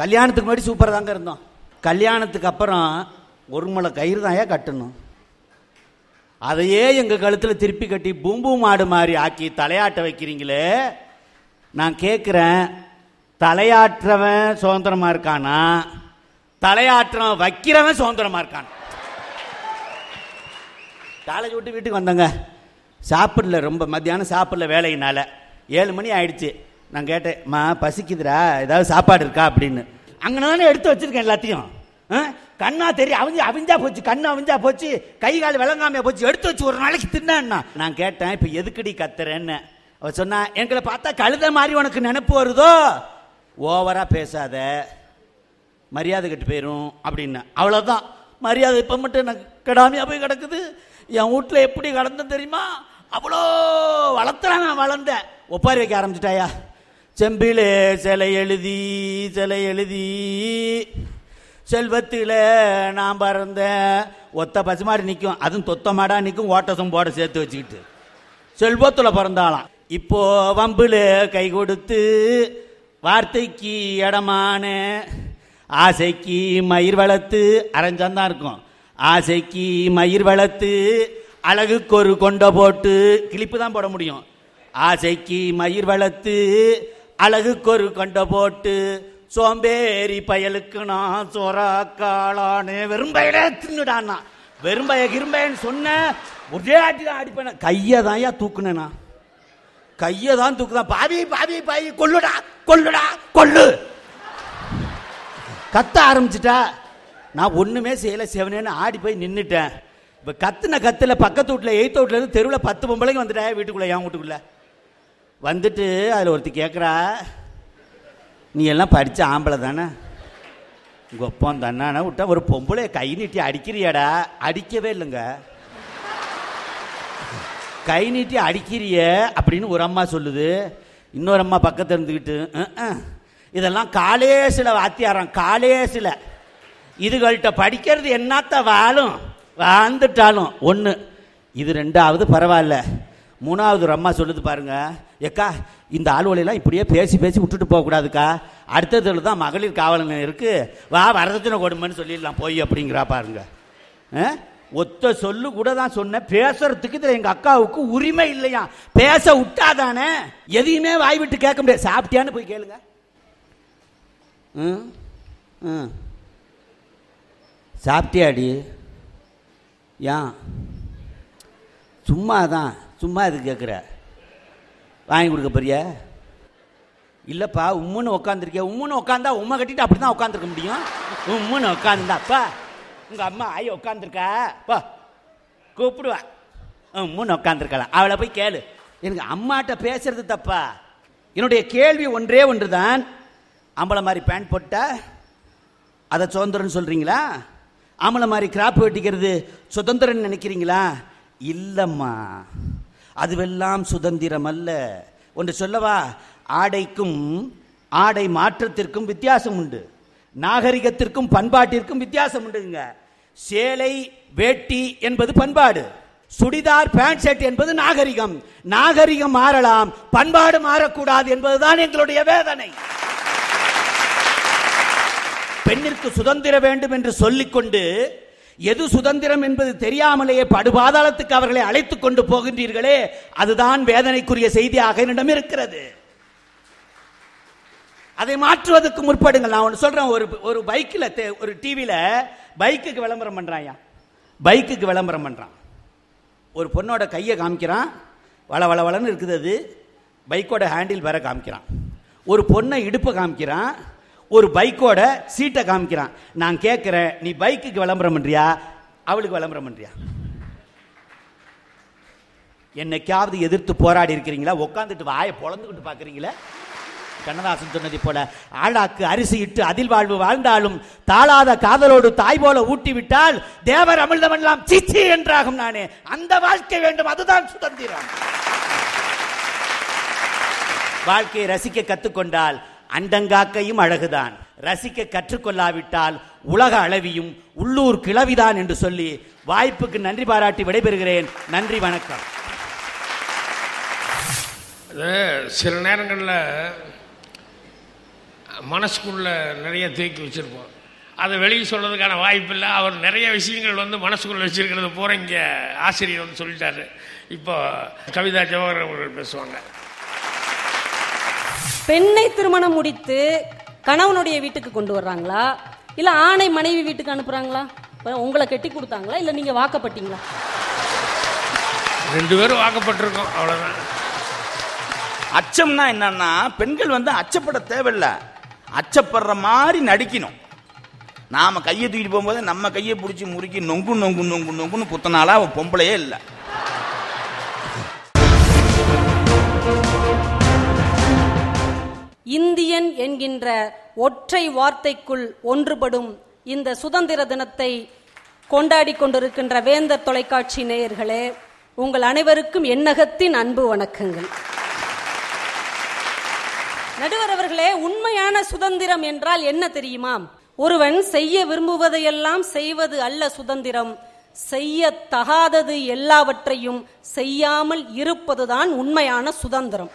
கல்யாணத்துக்கு முன்னாடி சூப்பர் தாங்க இருந்தோம். கல்யாணத்துக்கு அப்புறம் ஒரு முளை கயிறு தான் ஏன் கட்டணும். அதையே எங்கள் கழுத்தில் திருப்பி கட்டி பூம்பூ மாடு மாதிரி ஆக்கி தலையாட்ட வைக்கிறீங்களே? நான் கேட்குறேன் தலையாற்றவன் சுதந்திரமாக இருக்கானா? தலையாற்றவன் வைக்கிறவன் சுதந்திரமாக இருக்கான்? காலேஜ் விட்டு வீட்டுக்கு வந்தோங்க. சாப்பிடல ரொம்ப மத்தியானம் சாப்பிடல வேலையினால. ஏழு மணி ஆயிடுச்சு. நான் கேட்டேன் மா பசிக்குதுடா ஏதாவது சாப்பாடு இருக்கா? அப்படின்னு. அங்கதானே எடுத்து வச்சிருக்கேன் எல்லாத்தையும். ஆ? கண்ணா தெரியும் அவிஞ்சு அவிஞ்சா போச்சு கண்ணு அவிஞ்சா போச்சு கை கால் விளங்காமையா போச்சு எடுத்து வச்சு ஒரு நாளைக்கு தின்னா நான் கேட்டேன் இப்போ எதுக்கடி கத்துறேன்னு? அவ சொன்னா எங்களை பார்த்தா கழுத மாதிரி உனக்கு நினப்பு வருதோ? ஓவரா பேசாத. மரியாதை கெட்டு போயிரும் அப்படின்னு. அவ்வளோதான் மரியாதை இப்போ மட்டும் எனக்கு கிடாமையாக போய் கிடக்குது. என் வீட்டில் எப்படி கடந்தேன் தெரியுமா? அவ்வளோ வளர்த்துறேன் நான் வளர்ந்தேன். ஒப்பாரி வைக்க ஆரம்பிச்சிட்டாயா? செம்பிலே சிலை எழுதி சிலை எழுதி. செல்வத்தில் நான் பறந்தேன் ஒத்த பசுமாடி நிற்கும் அதுவும் தொத்த மாடா நிற்கும் ஓட்டசம் போட சேர்த்து வச்சுக்கிட்டு. செல்வத்தில் பிறந்தாலாம் இப்போ வம்பில் கை கொடுத்து வார்த்தைக்கு இடமான ஆசைக்கு மயிர் வளர்த்து அரைஞ்சந்தான் இருக்கும். ஆசைக்கு மயிர் வளர்த்து அழகுக்கு ஒரு கொண்ட போட்டு கிளிப்பு தான் போட முடியும். ஆசைக்கு மயிர் வளர்த்து அழகுக்கு ஒரு கொண்ட போட்டு சோம்பேறி பயலுக்கு நான் சொராக்காளானே வெறும்பையிலே தின்னுடான்னா. வெறும்பய கிரும்பயன்னு சொன்ன ஒரே ஆட்டி தான் அடிப்பேன். கையை தான் ஏன் தூக்குனேனா. கையை தான் தூக்குதான் பாவி பாவி பாவி கொல்லுடா கொல்லுடா கொல்லு. கத்த ஆரம்பிச்சிட்டா நான் ஒண்ணுமே செய்யல செவனேன்னு ஆடி போய் நின்னுட்டேன். இப்ப கத்துன கத்துல பக்கத்து வீட்டுல எய்த் வீட்டுல இருந்து தெருவில் பத்து பொம்பளைங்க வந்துட்டேன் வீட்டுக்குள்ள என் வீட்டுக்குள்ள. வந்துட்டு அதில் ஒருத்தி கேட்குறா நீ எல்லாம் படித்த ஆம்பளை தானே? கொப்பம் தண்ணான விட்டா ஒரு பொம்பளை கை நீட்டி அடிக்கிறியாடா? அடிக்கவே இல்லைங்க. கை நீட்டி அடிக்கிறிய? அப்படின்னு ஒரு அம்மா சொல்லுது. இன்னொரு அம்மா பக்கத்தில் இருந்துக்கிட்டு "அஹ், இதெல்லாம் காலேசில் வாத்தியாரம் காலேசில். இதுகள்கிட்ட படிக்கிறது என்னத்த வாழும்? வாழ்ந்துட்டாலும். ஒன்று இது ரெண்டாவது பரவாயில்ல. மூணாவது ஒரு அம்மா சொல்லுது பாருங்க ஏக்கா இந்த ஆளுவலையெல்லாம் இப்படியே பேசி பேசி விட்டுட்டு போகக்கூடாதுக்கா. அடுத்ததில் தான் மகளிர் காவல் நிலையம் இருக்குது வா வரதட்சணை கொடுமைன்னு சொல்லிடலாம் போய் அப்படிங்கிறா பாருங்க. ஆ? ஒத்த சொல்லு கூட தான் சொன்னேன். பேசுறதுக்கு இதில் எங்கள் அக்காவுக்கு உரிமை இல்லையா? பேச விட்டாதானே? எதையுமே வாய் விட்டு கேட்க முடியாது. சாப்பிட்டியான்னு போய் கேளுங்க. ம் ம் சாப்பிட்டியாடி? ஏன்? சும்மா தான் சும்மா இது கேட்குற வாங்கி கொடுக்க போறியா? இல்லைப்பா உம்முன்னு உட்காந்துருக்கிய உம்முன்னு உட்காந்தா உம்மை கட்டிட்டு அப்படி தான் உட்காந்துருக்க முடியும். உம்முன்னு உட்காந்துருந்தாப்பா உங்கள் அம்மா ஆயி உட்காந்துருக்கா பா கூப்பிடுவா. உம்முன்னு உட்காந்துருக்கலாம் அவளை போய் கேளு. எனக்கு அம்மாட்ட பேசுறது தப்பா? என்னுடைய கேள்வி ஒன்றே ஒன்று தான் அம்பளை மாதிரி பேண்ட் போட்டால் அதை சுதந்திரம்னு சொல்கிறீங்களா ஆம்பளை மாதிரி கிராப் வெட்டிக்கிறது சுதந்திரம்னு நினைக்கிறீங்களா? இல்லைம்மா. அதுவெல்லாம் சுதந்திரம் அல்ல ஒன்று சொல்லவா? ஆடைக்கும் ஆடை மாற்றத்திற்கும் வித்தியாசம் உண்டு. நாகரிகத்திற்கும் பண்பாட்டிற்கும் வித்தியாசம் உண்டுங்க. சேலை வேட்டி என்பது பண்பாடு. சுடிதார் பேண்ட் ஷர்ட் என்பது நாகரிகம். நாகரிகம் மாறலாம் பண்பாடு மாறக்கூடாது என்பதுதான் எங்களுடைய வேதனை. பெண்ணிற்கு சுதந்திரம் வேண்டும் என்று சொல்லிக்கொண்டு எது சுதந்திரம் என்பது தெரியாமலேயே படுபாதாளத்துக்கு அவர்களை அழைத்துக் கொண்டு போகின்றீர்களே அதுதான் வேதனைக்குரிய செய்தியாக என்னிடம் இருக்கிறது. அதை மாற்றுவதற்கு முற்படுங்கள். நான் ஒன்று சொல்றேன் ஒரு ஒரு பைக்கில் ஒரு டிவியில் பைக்குக்கு விளம்பரம் பண்ணுறாயா பைக்குக்கு விளம்பரம் பண்ணுறான் ஒரு பொண்ணோட கையை காமிக்கிறான். வள வள வளன்னு இருக்குது அது. பைக்கோட ஹேண்டில் வேற காமிக்கிறான். ஒரு பொண்ணை இடுப்பை காமிக்கிறான். ஒரு பைக்கோட சீட்டை காமிக்கிறான். நான் கேட்குறேன் நீ பைக்குக்கு விளம்பரம் பண்றியா? அவளுக்கு விளம்பரம் பண்றியா? என்னைக்காவது எதிர்த்து போராடி இருக்கிறீங்களா? உட்காந்துட்டு வாயை பொழந்துக்கிட்டு பார்க்குறீங்களா கண்ணதாசன் சொன்னதை போல ஆளாக்கு அரிசி இட்டு அதில் வாழ்வு வாழ்ந்தாலும் தாளாத காதலோடு தாய் போல ஊட்டி விட்டால் தேவர் அமிழ்தமெல்லாம் சிச்சி என்றாகும் நானே. அந்த வாழ்க்கை வேண்டும் அதுதான் சுதந்திரம். வாழ்க்கையை ரசிக்க கத்துக்கொண்டால் அண்டங்காக்கையும் அழகுதான். ரசிக்க கற்றுக்கொள்ளாவிட்டால் உலக அளவியும் உள்ளூர் கிளவிதான் என்று சொல்லி வாய்ப்புக்கு நன்றி பாராட்டி விடைபெறுகிறேன். நன்றி வணக்கம். சில நேரங்களில் மனசுக்குள்ள நிறைய தேக்கி வச்சுருப்போம். அதை வெளியே சொல்றதுக்கான வாய்ப்பு இல்லை. அவர் நிறைய விஷயங்கள் வந்து மனசுக்குள்ள வச்சிருக்கிறது பூரா இங்கே ஆசிரியர் வந்து சொல்லிட்டாரு. இப்போ கவிதா ஜவஹர் அவர்கள் பேசுவாங்க. பெண்ணை திருமணம் முடித்து கணவனுடைய வீட்டுக்கு கொண்டு வர்றாங்களா? இல்ல ஆணை மனைவி வீட்டுக்கு அனுப்புறாங்களா? உங்களை கட்டி கொடுத்தாங்களா? இல்ல நீங்க வாக்கப்பட்டீங்களா? ரெண்டு பேரும் வாக்கப்பட்டிருக்கோம். அவ்வளோதான் அச்சம்னா என்னன்னா பெண்கள் வந்து அச்சப்பட தேவையில்ல. அச்சப்படுற மாதிரி நடிக்கணும். நாம கையை தூக்கிட்டு போகும்போது நம்ம கையை பிடிச்சி முறுக்கி நொங்கு நொங்கு நொங்கு நொங்குன்னு குத்தனால அவன் பொம்பளையே இல்லை. இந்தியன் என்கின்ற ஒற்றை வார்த்தைக்குள் ஒன்றுபடும் இந்த சுதந்திர தினத்தை கொண்டாடி கொண்டிருக்கின்ற வேந்தர் தொலைக்காட்சி நேயர்களே உங்கள் அனைவருக்கும் எண்ணகத்தின் அன்பு வணக்கங்கள். நடுவர் அவர்களே உண்மையான சுதந்திரம் என்றால் என்ன தெரியுமா? ஒருவன் செய்ய விரும்புவதையெல்லாம் செய்வது அல்ல சுதந்திரம். செய்ய தகாதது எல்லாவற்றையும் செய்யாமல் இருப்பதுதான் உண்மையான சுதந்திரம்.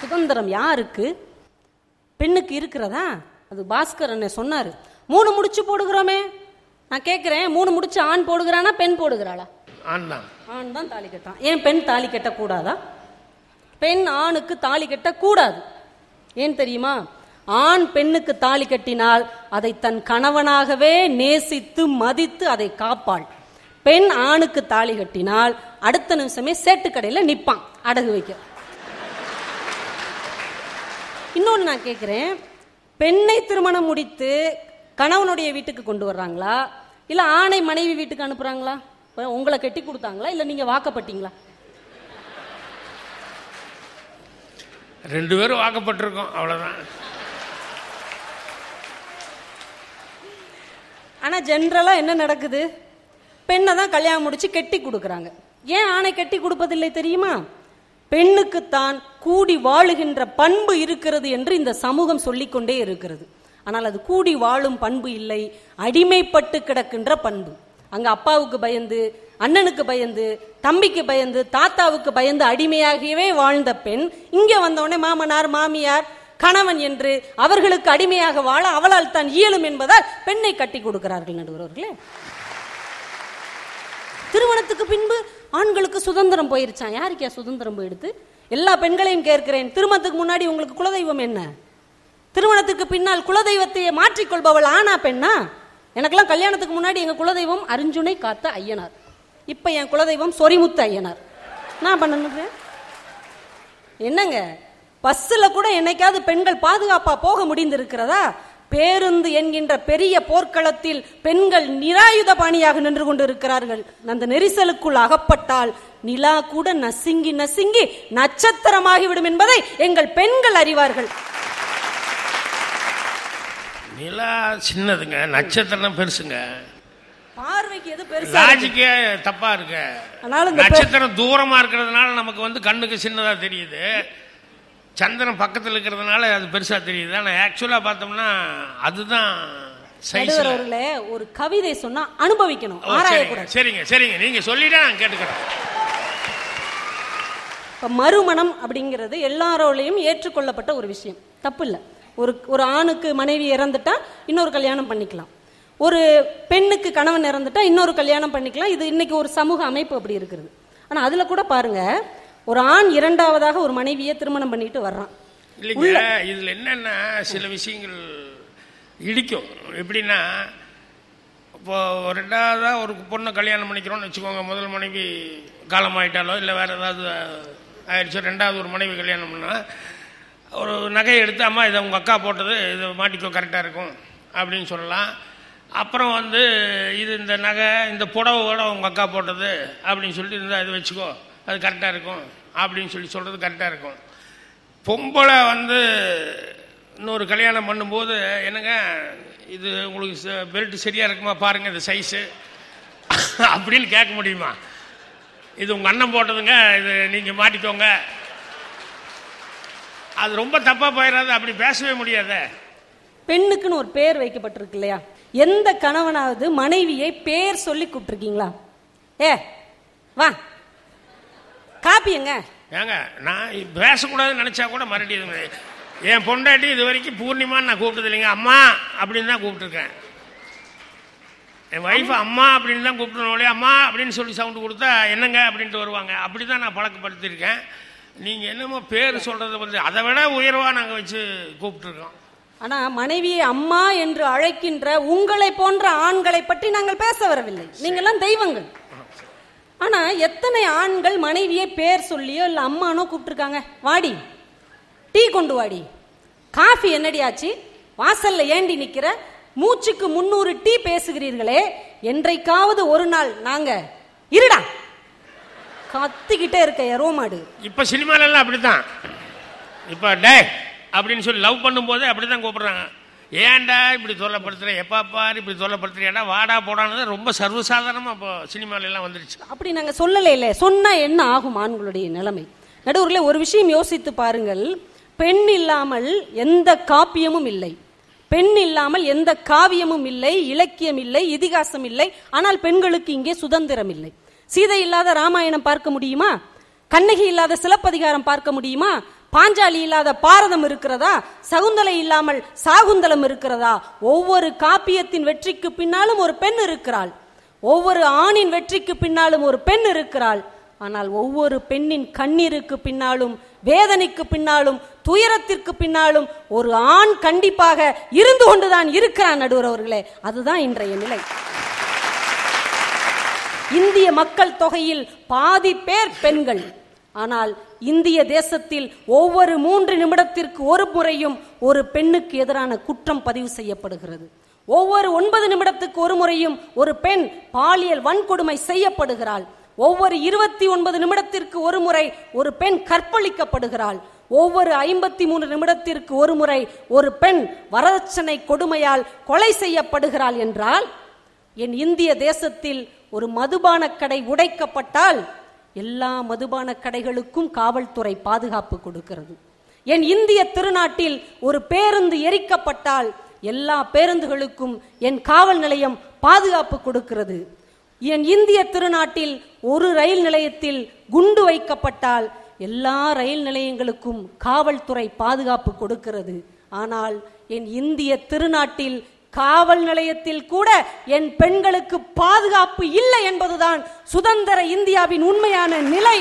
சுதந்திரம் யாருக்கு? பெண்ணுக்கு இருக்கிறதா? அது பாஸ்கர் அண்ணன் சொன்னாரு. மூணு முடிச்சு போடுகிறோமே. நான் கேட்கிறேன் மூணு முடிச்சு ஆண் போடுகிறானா பெண் போடுகிறாளா? ஆண் தான். ஆண் தான் தாலி கட்டான் ஏன் பெண் தாலி கட்டக்கூடாதா? பெண் ஆணுக்கு தாலி கட்டக்கூடாது. ஏன் தெரியுமா? ஆண் பெண்ணுக்கு தாலி கட்டினால் அதை தன் கணவனாகவே நேசித்து மதித்து அதை காப்பாள். பெண் ஆணுக்கு தாலி கட்டினால் அடுத்த நிமிஷமே சேட்டுக்கடையில நிப்பான். அடகு வைக்க. இன்னொன்று நான் கேட்குறேன் பெண்ணை திருமணம் முடித்து கணவனுடைய வீட்டுக்கு கொண்டு வர்றாங்களா? இல்லை ஆணை மனைவி வீட்டுக்கு அனுப்புறாங்களா? இப்ப உங்களை கட்டி கொடுத்தாங்களா? இல்லை நீங்கள் வாக்கப்பட்டீங்களா? ரெண்டு பேரும் வாக்கப்பட்டிருக்கோம் அவ்வளோதான் ஆனால் ஜென்ரலாக என்ன நடக்குது? பெண்ணை தான் கல்யாணம் முடிச்சு கட்டி கொடுக்குறாங்க. ஏன் ஆணை கட்டி கொடுப்பதில்லை தெரியுமா? பெண்ணுக்குத்தான் கூடி வாழுகின்ற பண்பு இருக்கிறது என்று இந்த சமூகம் சொல்லிக்கொண்டே இருக்கிறது. ஆனால் அது கூடி வாழும் பண்பு இல்லை அடிமைப்பட்டு கிடக்கின்ற பண்பு. அங்க அப்பாவுக்கு பயந்து அண்ணனுக்கு பயந்து தம்பிக்கு பயந்து தாத்தாவுக்கு பயந்து அடிமையாகவே வாழ்ந்த பெண் இங்க வந்தவுடனே மாமனார் மாமியார் கணவன் என்று அவர்களுக்கு அடிமையாக வாழ அவளால் தான் இயலும் என்பதால் பெண்ணை கட்டி கொடுக்கிறார்கள் நடுவர்களே திருமணத்துக்கு பின்பு ஆண்களுக்கு சுதந்திரம் போயிருச்சான் யாருக்கே சுதந்திரம் போயிடுது? எல்லா பெண்களையும் கேட்கிறேன். திருமணத்துக்கு முன்னாடி உங்களுக்கு குலதெய்வம் என்ன? திருமணத்துக்கு பின்னால் குலதெய்வத்தையே மாற்றிக்கொள்பவள் ஆனா பெண்ணா? எனக்கெல்லாம் கல்யாணத்துக்கு முன்னாடி எங்க குலதெய்வம் அருஞ்சுனை காத்த ஐயனார். இப்ப என் குலதெய்வம் சொரிமுத்து ஐயனார். நான் பண்ணணுங்க என்னங்க? பஸ்ஸில் கூட என்னைக்காவது பெண்கள் பாதுகாப்பாக போக முடிந்திருக்கிறதா? பேருந்து என்கின்ற பெரிய போர்க்களத்தில் பெண்கள் நிராயுத பாணியாக நின்று கொண்டிருக்கிறார்கள். அந்த நெரிசலுக்குள் அகப்பட்டால் நிலா கூட நசுங்கி நசுங்கி நட்சத்திரமாகிவிடும் என்பதை எங்கள் பெண்கள் அறிவார்கள். நிலா சின்னதுங்க நட்சத்திரம் பெருசுங்க. பார்வைக்கு எது பெருசா? லாஜிக்கே தப்பா இருக்கு. நட்சத்திரம் தூரமா இருக்கிறதுனால நமக்கு வந்து கண்ணுக்கு சின்னதா தெரியுது. சந்திரன் பக்கத்துல இருக்கிறதுனால அது பெருசா தெரியுது. ஆனா ஆக்சுவலா பார்த்தோம்னா அதுதான் சைஸ்ல நடுவர் அவர்களே ஒரு கவிதை சொன்னா அனுபவிக்கணும் ஆராயக்கூடாது. சரிங்க சரிங்க நீங்க சொல்லிட்டா நான் கேட்டுக்கிறேன். இப்ப மறுமணம் அப்படிங்கிறது எல்லாரோடையும் ஏற்றுக்கொள்ளப்பட்ட ஒரு விஷயம். தப்பு இல்ல ஒரு ஒரு ஆணுக்கு மனைவி இறந்துட்டா இன்னொரு கல்யாணம் பண்ணிக்கலாம். ஒரு பெண்ணுக்கு கணவன் இறந்துட்டா இன்னொரு கல்யாணம் பண்ணிக்கலாம். இது இன்னைக்கு ஒரு சமூக அமைப்பு அப்படி இருக்கிறது ஆனா அதுல கூட பாருங்க ஒரு ஆண் இரண்டாவதாக ஒரு மனைவியை திருமணம் பண்ணிட்டு வர்றான். இல்லைங்க இதுல என்னன்னா சில விஷயங்கள் இடிக்கும். எப்படின்னா இப்போ ரெண்டாவதா ஒரு பொண்ணை கல்யாணம் பண்ணிக்கிறோம்னு வச்சுக்கோங்க முதல் மனைவி காலமாயிட்டாலோ இல்லை வேற ஏதாவது ஆயிடுச்சோ ரெண்டாவது ஒரு மனைவி கல்யாணம் பண்ணா ஒரு நகையை எடுத்து அம்மா இதை உங்கள் அக்கா போட்டது இது மாட்டிக்கோ கரெக்டாக இருக்கும் அப்படின்னு சொல்லலாம். அப்புறம் வந்து இது இந்த நகை இந்த புடவோட உங்கள் அக்கா போட்டது அப்படின்னு சொல்லிட்டு இந்த இது வச்சுக்கோ அது கரெக்டாக இருக்கும். அப்படின்னு சொல்லி சொல்கிறது கரெக்டாக இருக்கும். பொம்பளை வந்து இன்னொரு கல்யாணம் பண்ணும்போது என்னங்க இது உங்களுக்கு பெல்ட் சரியாக இருக்குமா பாருங்கள் இது சைஸு அப்படின்னு கேட்க முடியுமா? இது உங்கள் அண்ணன் போட்டதுங்க இது நீங்கள் மாட்டிக்கோங்க. அது ரொம்ப தப்பாக போயிடாது அப்படி பேசவே முடியாத. பெண்ணுக்குன்னு ஒரு பேர் வைக்கப்பட்டிருக்கு இல்லையா? எந்த கணவனாவது மனைவியை பேர் சொல்லி கூப்பிட்டுருக்கீங்களா? ஏ வா. காப்பியங்க. ஏங்க நான் பேசக்கூடாதுன்னு நினைச்சா கூட மறுபடியும் என் பொண்டாட்டி இது வரைக்கும் பூர்ணிமான்னு நான் கூப்பிட்டது இல்லைங்க. அம்மா அப்படின்னு தான் கூப்பிட்டுருக்கேன். என் ஒய்ஃப் அம்மா அப்படின்னு தான் கூப்பிட்டனோடய அம்மா அப்படின்னு சொல்லி சவுண்டு கொடுத்தா என்னங்க அப்படின்ட்டு வருவாங்க. அப்படி தான் நான் பழக்கப்படுத்தியிருக்கேன். நீங்கள் என்னமோ பேர் சொல்கிறத வந்து அதை விட உயர்வாக நாங்கள் வச்சு கூப்பிட்டுருக்கோம். ஆனா மனைவியை அம்மா என்று அழைக்கின்ற உங்களை போன்ற ஆண்களை பற்றி நாங்கள் பேச வரவில்லை. நீங்கெல்லாம் தெய்வங்கள். ஆனா எத்தனை ஆண்கள் மனைவியை பேர் சொல்லியோ இல்ல அம்மானோ கூப்பிட்டுருக்காங்க? வாடி. டீ கொண்டு வாடி. காஃபி என்னடி ஆச்சு வாசல்ல ஏண்டி நிக்கிற? மூச்சுக்கு முன்னூறு டீ பேசுகிறீர்களே என்றைக்காவது ஒரு நாள் நாங்க. இருடா. கத்திக்கிட்டே இருக்க எரோ மாடு இப்போ சினிமாலெல்லாம் அப்படி தான் இப்போ டே அப்படின்னு சொல்லி லவ் பண்ணும்போது அப்படி தான் கூப்பிட்றாங்க. ஏன்டா இப்படி தொல்லைப்படுத்துற எப்பா பாரு இப்படி தொல்லைப்படுத்துறியாடா வாடா போடானது ரொம்ப சர்வசாதாரணமாக இப்போ சினிமால எல்லாம் வந்துருச்சு. அப்படி நாங்க சொல்லல இல்ல சொன்னா என்ன ஆகும் ஆண்களுடைய நிலைமை? நடுவர்களே ஒரு விஷயம் யோசித்து பாருங்கள். பெண் இல்லாமல் எந்த காப்பியமும் இல்லை. பெண் இல்லாமல் எந்த காவியமும் இல்லை. இலக்கியம் இல்லை. இதிகாசம் இல்லை. ஆனால் பெண்களுக்கு இங்கே சுதந்திரம் இல்லை. சீதை இல்லாத ராமாயணம் பார்க்க முடியுமா? கண்ணகி இல்லாத சிலப்பதிகாரம் பார்க்க முடியுமா? பாஞ்சாலி இல்லாத பாரதம் இருக்கிறதா? சகுந்தலை இல்லாமல் சாகுந்தலம் இருக்கிறதா? ஒவ்வொரு காப்பியத்தின் வெற்றிக்கு பின்னாலும் ஒரு பெண் இருக்கிறாள். ஒவ்வொரு ஆணின் வெற்றிக்கு பின்னாலும் ஒரு பெண் இருக்கிறாள். ஆனால் ஒவ்வொரு பெண்ணின் கண்ணீருக்கு பின்னாலும் வேதனைக்கு பின்னாலும் துயரத்திற்கு பின்னாலும் ஒரு ஆண் கண்டிப்பாக இருந்து கொண்டுதான் இருக்கிறான் நடுவர் அவர்களே. அதுதான் இன்றைய நிலை. இந்திய மக்கள் தொகையில் பாதி பேர் பெண்கள். ஆனால் இந்திய தேசத்தில் ஒவ்வொரு மூன்று நிமிடத்திற்கு ஒரு முறையும் ஒரு பெண்ணுக்கு எதிரான குற்றம் பதிவு செய்யப்படுகிறது. ஒவ்வொரு ஒன்பது நிமிடத்துக்கு ஒரு முறையும் ஒரு பெண் பாலியல் வன்கொடுமை செய்யப்படுகிறாள். ஒவ்வொரு இருபத்தி ஒன்பது நிமிடத்திற்கு ஒரு முறை ஒரு பெண் கற்பழிக்கப்படுகிறாள். ஒவ்வொரு ஐம்பத்தி மூன்று நிமிடத்திற்கு ஒரு முறை ஒரு பெண் வரதட்சணை கொடுமையால் கொலை செய்யப்படுகிறாள் என்றால் என் இந்திய தேசத்தில் ஒரு மதுபான கடை உடைக்கப்பட்டால் எல்லா மதுபான கடைகளுக்கும் காவல்துறை பாதுகாப்பு கொடுக்கிறது. என் இந்திய திருநாட்டில் ஒரு பேருந்து எரிக்கப்பட்டால் எல்லா பேருந்துகளுக்கும் என் காவல் நிலையம் பாதுகாப்பு கொடுக்கிறது. என் இந்திய திருநாட்டில் ஒரு ரயில் நிலையத்தில் குண்டு வைக்கப்பட்டால் எல்லா ரயில் நிலையங்களுக்கும் காவல்துறை பாதுகாப்பு கொடுக்கிறது. ஆனால் என் இந்திய திருநாட்டில் காவல் நிலையத்தில் கூட என் பெண்களுக்கு பாதுகாப்பு இல்லை என்பதுதான் சுதந்திர இந்தியாவின் உண்மையான நிலை.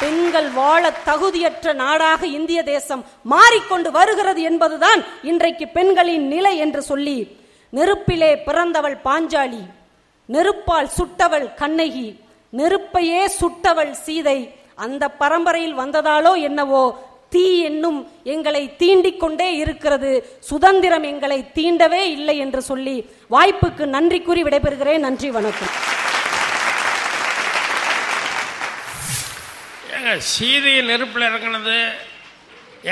பெண்கள் வாழ தகுதியற்ற நாடாக இந்திய தேசம் மாறிக்கொண்டு வருகிறது என்பதுதான் இன்றைக்கு பெண்களின் நிலை என்று சொல்லி நெருப்பிலே பிறந்தவள் பாஞ்சாலி நெருப்பால் சுட்டவள் கண்ணகி நெருப்பையே சுட்டவள் சீதை அந்த பரம்பரையில் வந்ததாலோ என்னவோ தீ என்னும் எங்களை தீண்டிக் கொண்டே இருக்கிறது. சுதந்திரம் எங்களை தீண்டவே இல்லை என்று சொல்லி வாய்ப்புக்கு நன்றி கூறி விடைபெறுகிறேன். நன்றி வணக்கம். ஏங்க நெருப்பில் இறங்குனது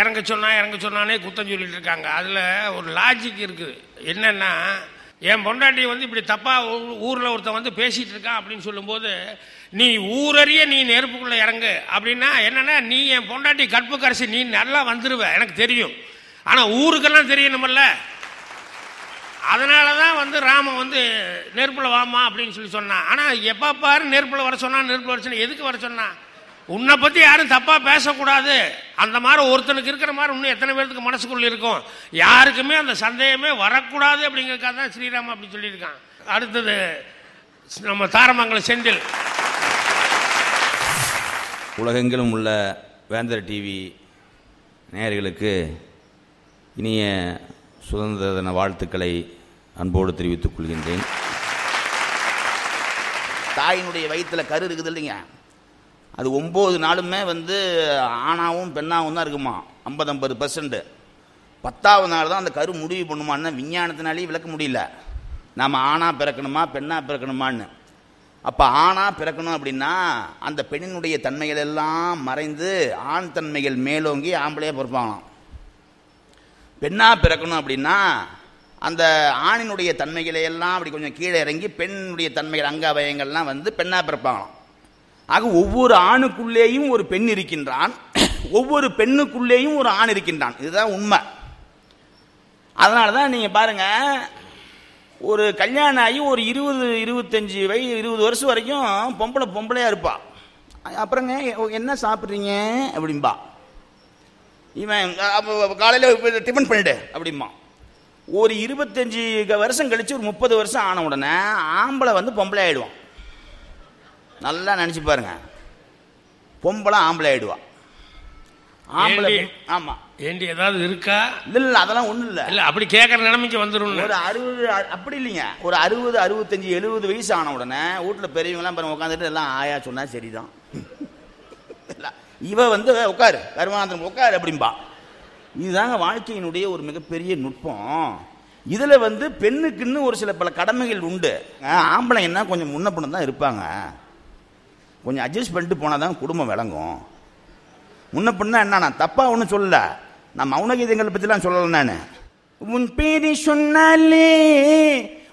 இறங்க சொன்னா இறங்க சொன்னானே குத்தம் சொல்லிட்டு இருக்காங்க. அதில் ஒரு லாஜிக் இருக்குது. என்னன்னா என் பொண்டாட்டி வந்து இப்படி தப்பாக ஊ- ஒருத்தன் வந்து பேசிகிட்டு இருக்கான் அப்படின்னு சொல்லும்போது நீ ஊரறிய நீ நெருப்புக்குள்ளே இறங்கு. அப்படின்னா என்னென்னா நீ என் பொண்டாட்டி கற்பு கரைசி நீ நல்லா வந்துடுவ எனக்கு தெரியும். ஆனால் ஊருக்கெல்லாம் தெரியணுமில்ல. அதனால தான் வந்து ராமன் வந்து நெருப்புல வாமா அப்படின்னு சொல்லி சொன்னான். ஆனால் எப்போ பாரு நெருப்பில் வர சொன்னான் நெருப்பில் வர சொன்னான். எதுக்கு வர சொன்னான்? உன்னை பத்தி யாரும் தப்பா பேசக்கூடாது. அந்த மாதிரி ஒருத்தனுக்கு இருக்கிற மாதிரி இன்னும் எத்தனை பேருக்கு மனசுக்குள்ள இருக்கும்? யாருக்குமே அந்த சந்தேகமே வரக்கூடாது அப்படிங்கறதுக்காக தான் ஸ்ரீராம் அப்படி சொல்லியிருக்கான். அடுத்தது நம்ம தாரமங்கலம் செந்தில். உலகெங்கிலும் உள்ள வேந்தர் டிவி நேயர்களுக்கு இனிய சுதந்திர தின வாழ்த்துக்களை அன்போடு தெரிவித்துக் கொள்கின்றேன். தாயினுடைய வயிற்றுல கரு இருக்குது இல்லைங்க? அது ஒம்பது நாளுமே வந்து ஆணாவும் பெண்ணாவும் தான் இருக்குமா? ஐம்பது ஐம்பது பர்சன்ட் பத்தாவது நாள் தான் அந்த கரு முடிவு பண்ணுமான்னு விஞ்ஞானத்தினாலேயே விளக்க முடியல. நாம் ஆணா பிறக்கணுமா பெண்ணா பிறக்கணுமான்னு. அப்போ ஆணா பிறக்கணும் அப்படின்னா அந்த பெண்ணினுடைய தன்மைகள் எல்லாம் மறைந்து ஆண் தன்மைகள் மேலோங்கி ஆம்பளையாக பிறப்பாங்களாம் பெண்ணா பிறக்கணும் அப்படின்னா அந்த ஆணினுடைய தன்மைகளை எல்லாம் அப்படி கொஞ்சம் கீழே இறங்கி பெண்ணுடைய தன்மைகள் அங்க அவயங்கள்லாம் வந்து பெண்ணா பிறப்பாங்களாம் ஆக ஒவ்வொரு ஆணுக்குள்ளேயும் ஒரு பெண் இருக்கின்றான். ஒவ்வொரு பெண்ணுக்குள்ளேயும் ஒரு ஆண் இருக்கின்றான். இதுதான் உண்மை. அதனால தான் நீங்கள் பாருங்க ஒரு கல்யாணம் ஆகி ஒரு இருபது இருபத்தஞ்சி வய இருபது வருஷம் வரைக்கும் பொம்பளை பொம்பளையாக இருப்பா. அப்புறங்க என்ன சாப்பிட்றீங்க? அப்படிம்பா. இவன் அப்போ காலையில் டிஃபன் பண்ணிடு அப்படிம்பா ஒரு இருபத்தஞ்சி வருஷம் கழிச்சு ஒரு முப்பது வருஷம் ஆன உடனே ஆம்பளை வந்து பொம்பளை ஆயிடுவான் நல்லா நினச்சி பாருங்க. பொம்பளை ஆம்பளை ஆயிடுவா. ஆம்பளை ஏண்டி? ஆமா. ஏண்டி ஏதாவது இருக்கா? இல்ல அதெல்லாம் ஒண்ணும் இல்ல. இல்ல அப்படி கேட்கற நிலைமைக்கு வந்துடும் ஒரு அறுபது அப்படி இல்லைங்க. ஒரு அறுபது அறுபத்தஞ்சு எழுபது வயசு ஆன உடனே வீட்டுல பெரியவங்கலாம் பாருங்க உட்காந்துட்டு எல்லாம் ஆயா சொன்னா சரிதான். இவ வந்து உட்காரு கருமானந்தன் உட்காரு அப்படிம்பா. இதுதாங்க வாழ்க்கையினுடைய ஒரு மிகப்பெரிய நுட்பம். இதுல வந்து பெண்ணுக்குன்னு ஒரு சில பல கடமைகள் உண்டு. அஹ், ஆம்பளைங்கன்னா கொஞ்சம் முன்ன தான் இருப்பாங்க. கொஞ்சம் அட்ஜஸ்ட் பண்ணிட்டு போனால் தான் குடும்பம் விளங்கும். முன்ன பின்ன என்ன நான் தப்பாக ஒன்றும் சொல்லல. நான் மௌனகீதங்களை பற்றிலாம் சொல்லலை நான். உன் பேரி சொன்னாலே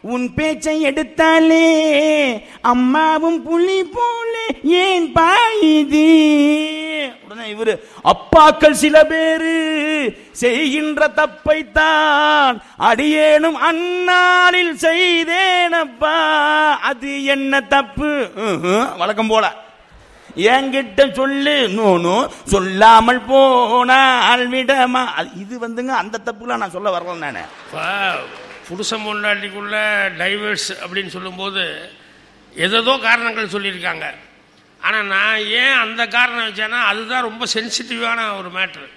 உன் பேச்சை எடுத்தாலே அம்மாவும் புலி போல ஏன் பாயுது? உடனே இவரு அப்பாக்கள் சில பேரு செய்கின்ற தப்பைத்தான் அடியேனும் அன்னாரில் செய்தேனப்பா. அது என்ன தப்பு? வழக்கம் போல. என்கிட்ட சொல்லு நோனு சொல்லாமல் போனால் விடமா. அது- இது வந்துங்க அந்த தப்புலாம் நான் சொல்ல வரல நானே. புருஷன் பொண்டாட்டிக்குள்ள டைவர்ஸ் அப்படின்னு சொல்லும்போது எதோ காரணங்கள் சொல்லியிருக்காங்க. ஆனால் நான் ஏன் அந்த காரணம் வச்சேன்னா அதுதான் ரொம்ப சென்சிட்டிவான ஒரு மேட்ரு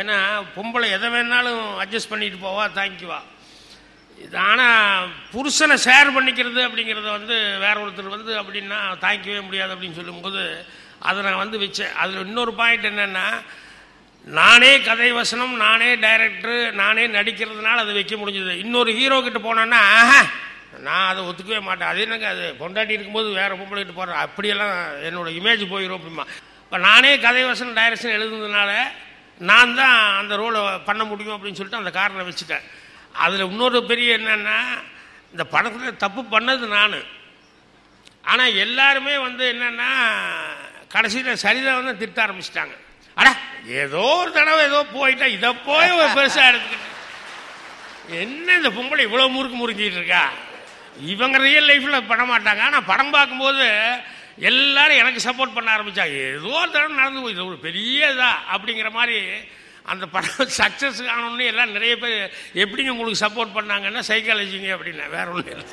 ஏன்னா பொம்பளை எதை வேணாலும் அட்ஜஸ்ட் பண்ணிட்டு போவா தேங்க்யூவா இது ஆனால் புருஷனை ஷேர் பண்ணிக்கிறது அப்படிங்கிறத வந்து வேற ஒருத்தர் வந்து அப்படின்னா தாங்கிக்கவே முடியாது அப்படின்னு சொல்லும்போது அதை நான் வந்து வச்சேன். அதில் இன்னொரு பாயிண்ட் என்னென்னா நானே கதை வசனம் நானே டைரக்டரு நானே நடிக்கிறதுனால அதை வைக்க முடிஞ்சது. இன்னொரு ஹீரோ கிட்ட போனேன்னா நான் அதை ஒத்துக்கவே மாட்டேன். அது என்னங்க அது? பொண்டாட்டி இருக்கும்போது வேறு பொம்பளைகிட்ட போகிறேன் அப்படியெல்லாம் என்னோட இமேஜ் போயிடும் அப்படிமா. இப்போ நானே கதை வசனம் டைரக்ஷன் எழுதுனதுனால நான் தான் அந்த ரோலை பண்ண முடியும் அப்படின்னு சொல்லிட்டு அந்த காரணம் வச்சுட்டேன். அதில் இன்னொரு பெரிய என்னென்னா இந்த படத்தில் தப்பு பண்ணது நான். ஆனால் எல்லாருமே வந்து என்னென்னா கடைசியில் சரிதான் வந்து திட்ட ஆரம்பிச்சிட்டாங்க. அடா ஏதோ ஒரு தடவை ஏதோ போயிட்டா இதை போய் ஒரு பெருசாக எடுத்துக்கிட்டு. என்ன இந்த பொம்பளை இவ்வளோ முறுக்கு முறுக்கிட்டு இருக்கா? இவங்க ரியல் லைஃப்பில் பண்ண மாட்டாங்க. ஆனால் படம் பார்க்கும்போது எல்லாரும் எனக்கு சப்போர்ட் பண்ண ஆரம்பித்தா ஏதோ ஒரு தடவை நடந்து போய் ஒரு பெரிய இதா அப்படிங்கிற மாதிரி அந்த படம் சக்ஸஸ் ஆனோடனே எல்லாம் நிறைய பேர் எப்படிங்க உங்களுக்கு சப்போர்ட் பண்ணாங்கன்னா சைக்காலஜிங்க அப்படின்னா வேற ஒன்றும் இல்லை.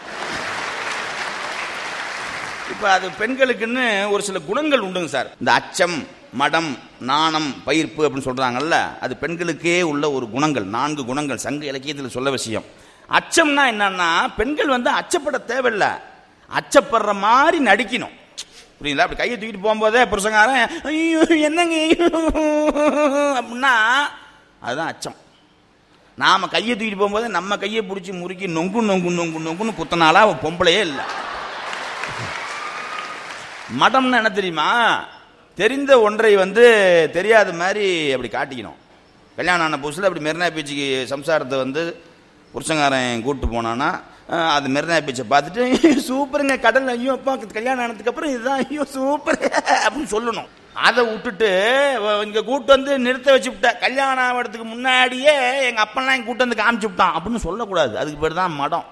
இப்போ அது பெண்களுக்குன்னு ஒரு சில குணங்கள் உண்டுங்க சார். இந்த அச்சம் மடம் நாணம் பயிர்ப்பு அப்படின்னு சொல்கிறாங்கல்ல அது பெண்களுக்கே உள்ள ஒரு குணங்கள் நான்கு குணங்கள் சங்க இலக்கியத்தில் சொல்ல விஷயம். அச்சம்னா என்னன்னா பெண்கள் வந்து அச்சப்பட தேவையில்ல. அச்சப்படுற மாதிரி நடிக்கணும். புரியுங்களா அப்படி கையை தூக்கிட்டு போகும்போதே புருஷங்காரன் ஐயோ என்னங்க? அப்படின்னா அதுதான் அச்சம். நாம் கையை தூக்கிட்டு போகும்போது நம்ம கையை பிடிச்சி முறுக்கி நொங்கு நொங்கு நொங்கு நொங்குன்னு குத்தனால அவன் பொம்பளையே இல்லை. மடம்னா என்ன தெரியுமா? தெரிந்த ஒன்றை வந்து தெரியாத மாதிரி அப்படி காட்டிக்கணும். கல்யாணம் ஆன புதுசில் அப்படி மெரினா பீச்சுக்கு சம்சாரத்தை வந்து புருஷங்காரன் கூட்டு போனான்னா அது மெரினா பீச்சை பார்த்துட்டு சூப்பருங்க கடல் ஐயோ அப்பா கல்யாணம் ஆனதுக்கப்புறம் இதுதான் ஐயோ சூப்பர் அப்படின்னு சொல்லணும். அதை விட்டுட்டு இங்கே கூட்டு வந்து நிறுத்த வச்சு கல்யாணம் ஆகிறதுக்கு முன்னாடியே எங்கள் அப்பெல்லாம் என் கூட்டு வந்து காமிச்சு விட்டான் அப்படின்னு சொல்லக்கூடாது. அதுக்கு பேர் தான் மடம்.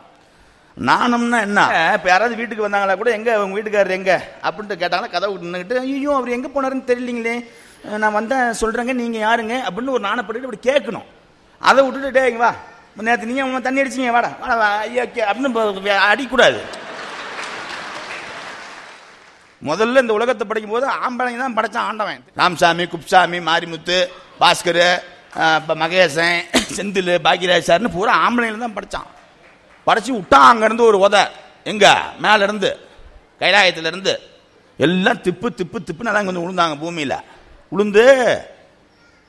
நாணம்னா என்ன? இப்போ யாராவது வீட்டுக்கு வந்தாங்களா கூட எங்க உங்க வீட்டுக்காரர் எங்க? அப்படின்ட்டு கேட்டாங்களா கதவு நின்றுக்கிட்டு ஐயோ அவர் எங்க போனாருன்னு தெரியலீங்களே. நான் வந்தேன் சொல்றேங்க நீங்க யாருங்க? அப்படின்னு ஒரு நாணப்பட்டு இப்படி கேட்கணும். அதை விட்டுட்டு டேய் வா. நேற்று நீங்க உங்க தண்ணி அடிச்சீங்க வாடா வாடா வா ஐயோ கே அப்படின்னு அடிக்கூடாது. அடிக்கக்கூடாது முதல்ல இந்த உலகத்தை படிக்கும் போது ஆம்பளைங்க தான் படைச்சான் ஆண்டவன். ராம்சாமி குப்சாமி மாரிமுத்து பாஸ்கர் மகேசன் செந்தில் பாக்கியராஜ் சார்னு பூரா ஆம்பளைங்க தான் படைச்சான். படைச்சி விட்டான் அங்கிருந்து ஒரு உத. எங்க? மேல இருந்து எல்லாம் திப்பு திப்பு திப்பு நல்லா வந்து விழுந்தாங்க பூமியில். உளுந்து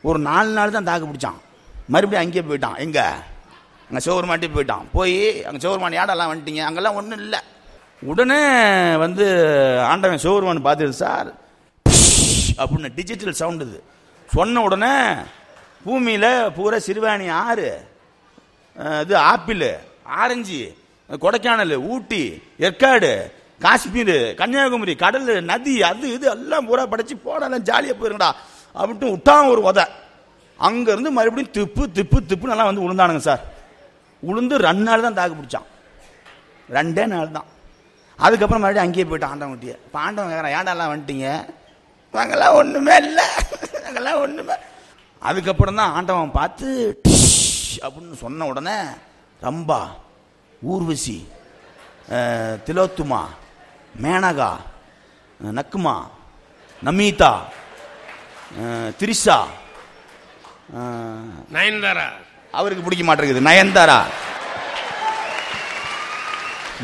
ஒரு நாலு நாள் தான் தாக்கு பிடிச்சான். மறுபடியும் அங்கேயே போயிட்டான். எங்கே? அங்கே சிவருமாட்டி போயிட்டான். போய் அங்கே சிவருமான் யாடெல்லாம் வந்துட்டீங்க? அங்கெல்லாம் ஒன்றும் இல்லை. உடனே வந்து ஆண்டவன் சிவருமான் பார்த்துது சார் அப்படின்னு டிஜிட்டல் சவுண்டு இது. சொன்ன உடனே பூமியில் பூரா சிறுவாணி ஆறு இது ஆப்பிள் ஆரஞ்சு கொடைக்கானல் ஊட்டி ஏற்காடு காஷ்மீர் கன்னியாகுமரி கடல் நதி அது இது எல்லாம் பூரா படைச்சு போடலாம் ஜாலியாக போயிருங்கடா அப்படின்ட்டு விட்டான் ஒரு உதை. அங்கேருந்து மறுபடியும் திப்பு திப்பு திப்பு நல்லா வந்து விழுந்தானுங்க சார். உளுந்து ரெண்டு நாள் தான் தாக்கு பிடிச்சான். ரெண்டே நாள் தான். அதுக்கப்புறம் மறுபடியும் அங்கேயே போயிட்டான் ஆண்டவன் குட்டிய. இப்போ ஆண்டவன் கேட்குறான் ஏன்டாலாம் வந்துட்டீங்க? நாங்கெல்லாம் ஒன்றுமே இல்லை. நாங்கெல்லாம் ஒன்றுமே அதுக்கப்புறம் தான் ஆண்டவன் பார்த்து "டிஷ்" அப்படின்னு சொன்ன உடனே ரம்பா ஊர்வசி திலோத்துமா மேனகா நக்குமா நமீதா திரிஷா நயன்தாரா? அவருக்கு பிடிக்க மாட்டேங்குது. நயன்தாரா?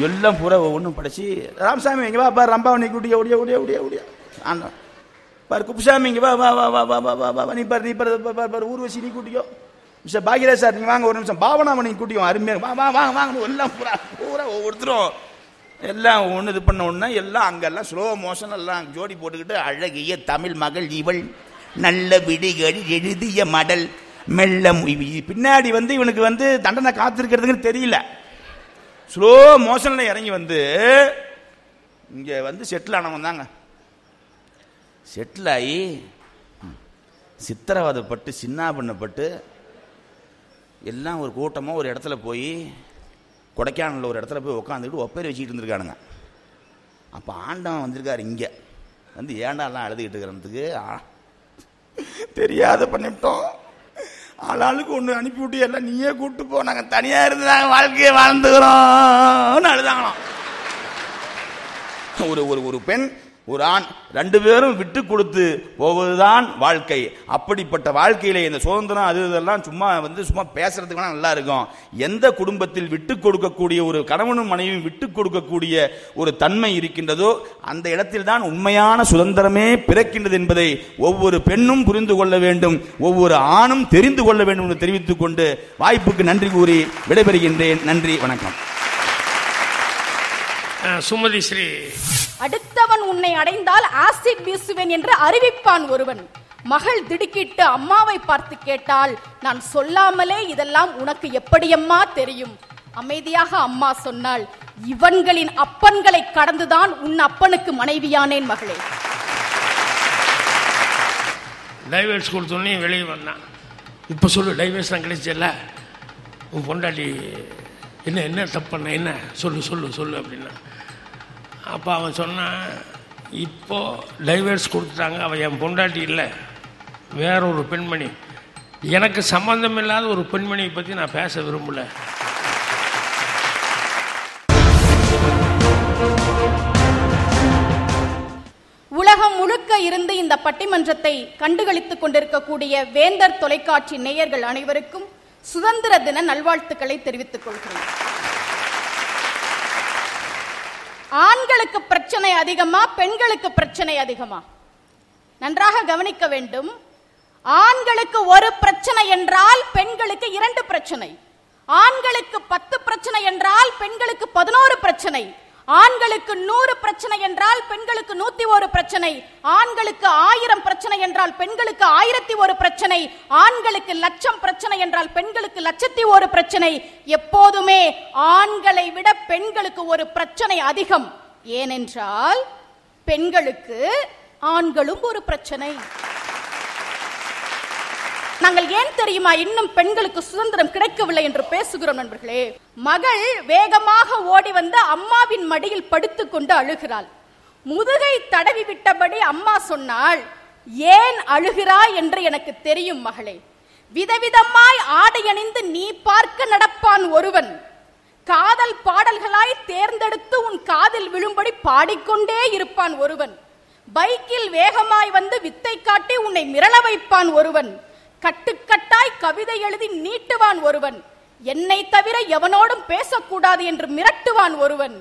எல்லாம் பூரா ஒன்றும் படைச்சு ராமசாமி இங்க வா பாரு நீ கூட்டிய ஓடிய ஓடிய ஓடிய ஓடிய ஆண்டவன் பாரு குப்புசாமி இங்க வா வா வா வா வா வா வா வா நீ பாரு நீ பாரு, பாரு ஊர்வசி நீ கூட்டியோ சார் பாகிராஜ் சார் நீங்க வாங்க ஒரு நிமிஷம். பாவனாவை நீ கூட்டியோ அருமையாக வா வா வாங்க வாங்க எல்லாம் பூரா பூரா ஒவ்வொருத்தரும் எல்லாம் ஒன்று இது பண்ண ஒன்று எல்லாம் அங்கெல்லாம் ஸ்லோ மோஷன் எல்லாம் ஜோடி போட்டுக்கிட்டு அழகிய தமிழ் மகள் இவள் நல்ல விடிகள் எழுதிய மடல் மெல்ல பின்னாடி வந்து இவனுக்கு வந்து தண்டனை காத்திருக்கிறதுங்கன்னு தெரியல. ஸ்லோ மோஷனில் இறங்கி வந்து இங்கே வந்து செட்டில் ஆனவன் தாங்க. செட்டில் ஆகி ம், சித்திரவதைப்பட்டு சின்ன பண்ணப்பட்டு எல்லாம் ஒரு கூட்டமாக ஒரு இடத்துல போய் கொடைக்கானலில் ஒரு இடத்துல போய் உட்காந்துக்கிட்டு ஒப்பேர் வச்சுக்கிட்டு இருந்திருக்கானுங்க. அப்போ ஆண்டவன் வந்திருக்காரு இங்கே. வந்து ஏண்டாலாம் எழுதிக்கிட்டு இருக்கிறதுக்கு? தெரியாத பண்ணிவிட்டோம். ஆளாளுக்கு ஒன்று அனுப்பிவிட்டு எல்லாம் நீயே கூப்பிட்டு போ. நாங்கள் தனியாக இருந்து நாங்கள் வாழ்க்கையை வாழ்ந்துக்கிறோம்னு அழுதாங்களாம். ஒரு ஒரு ஒரு பெண் ஒரு ஆண் ரெண்டு பேரும் விட்டு கொடுத்து போவதுதான் வாழ்க்கை. அப்படிப்பட்ட வாழ்க்கையில இந்த சுதந்திரம் அது இதெல்லாம் சும்மா வந்து சும்மா பேசுறதுக்குனா நல்லா இருக்கும். எந்த குடும்பத்தில் விட்டு கொடுக்கக்கூடிய ஒரு கணவனும் மனைவியும் விட்டு கொடுக்கக்கூடிய ஒரு தன்மை இருக்கின்றதோ அந்த இடத்தில் தான் உண்மையான சுதந்திரமே பிறக்கின்றது என்பதை ஒவ்வொரு பெண்ணும் புரிந்து கொள்ள வேண்டும் ஒவ்வொரு ஆணும் தெரிந்து கொள்ள வேண்டும் என்று தெரிவித்துக் கொண்டு வாய்ப்புக்கு நன்றி கூறி விடைபெறுகின்றேன். நன்றி வணக்கம். சுமதி ஸ்ரீ. அடுத்தவன் உன்னை அடைந்தால் ஆசிட் வீசுவேன் என்று அறிவிப்பான் ஒருவன். மகள் திடுக்கிட்டு அம்மாவை பார்த்து கேட்டால் நான் சொல்லாமலே இதெல்லாம் உனக்கு எப்படியம்மா தெரியும்? அமைதியாக அம்மா சொன்னாள் இவன்களின் அப்பன்களை கடந்துதான் உன் அப்பனுக்கு மனைவியானேன் மகளே. டைவர்ஸ் கொடுத்தோன்னே வெளியே வந்தான். இப்போ சொல்லு டைவர்ஸ் தான் கிடைச்சல உன் பொண்டாட்டி என்ன என்ன தப்பு பண்ண என்ன? சொல்லு சொல்லு சொல்லு அப்படின்னா. அப்போ அவன் சொன்னான் இப்போது டைவர்ஸ் கொடுத்துட்டாங்க. அவன் என் பொண்டாட்டி இல்லை. வேற ஒரு பெண்மணி. எனக்கு சம்பந்தம் இல்லாத ஒரு பெண்மணியை பற்றி நான் பேச விரும்பலை. உலகம் முழுக்க இருந்து இந்த பட்டிமன்றத்தை கண்டுகளித்துக் கொண்டிருக்கக்கூடிய வேந்தர் தொலைக்காட்சி நேயர்கள் அனைவருக்கும் சுதந்திர தின நல்வாழ்த்துக்களை தெரிவித்துக் கொள்கிறேன். ஆண்களுக்கு பிரச்சனை அதிகமா பெண்களுக்கு பிரச்சனை அதிகமா? நன்றாக கவனிக்க வேண்டும். ஆண்களுக்கு ஒரு பிரச்சனை என்றால் பெண்களுக்கு இரண்டு பிரச்சனை. ஆண்களுக்கு பத்து பிரச்சனை என்றால் பெண்களுக்கு பதினோரு பிரச்சனை. ஆண்களுக்கு நூறு பிரச்சனை என்றால் பெண்களுக்கு நூத்தி ஒரு பிரச்சனை. ஆண்களுக்கு ஆயிரம் பிரச்சனை என்றால் பெண்களுக்கு ஆயிரத்தி ஒரு பிரச்சனை. ஆண்களுக்கு லட்சம் பிரச்சனை என்றால் பெண்களுக்கு லட்சத்தி ஒரு பிரச்சனை. எப்போதுமே ஆண்களை விட பெண்களுக்கு ஒரு பிரச்சனை அதிகம். ஏனென்றால் பெண்களுக்கு ஆண்களும் ஒரு பிரச்சனை. நாங்கள் ஏன் தெரியுமா இன்னும் பெண்களுக்கு சுதந்திரம் கிடைக்கவில்லை என்று பேசுகிறோம் நண்பர்களே? மகள் வேகமாக ஓடி வந்து அம்மாவின் மடியில் படுத்துக்கொண்டு அழுகிறாள். முதுகை தடவி விட்டபடி அம்மா சொன்னால் ஏன் அழுகிறாய் என்று எனக்கு தெரியும் மகளே. விதவிதமாய் ஆடை அணிந்து நீ பார்க்க நடப்பான் ஒருவன். காதல் பாடல்களாய் தேர்ந்தெடுத்து உன் காதில் விழும்படி பாடிக்கொண்டே இருப்பான் ஒருவன். பைக்கில் வேகமாய் வந்து வித்தை காட்டி உன்னை மிரள வைப்பான் ஒருவன். கட்டுக்கட்டாய் கவிதை எழுதி நீட்டுவான் ஒருவன். என்னை தவிர எவனோடும் பேசக்கூடாது என்று மிரட்டுவான் ஒருவன்.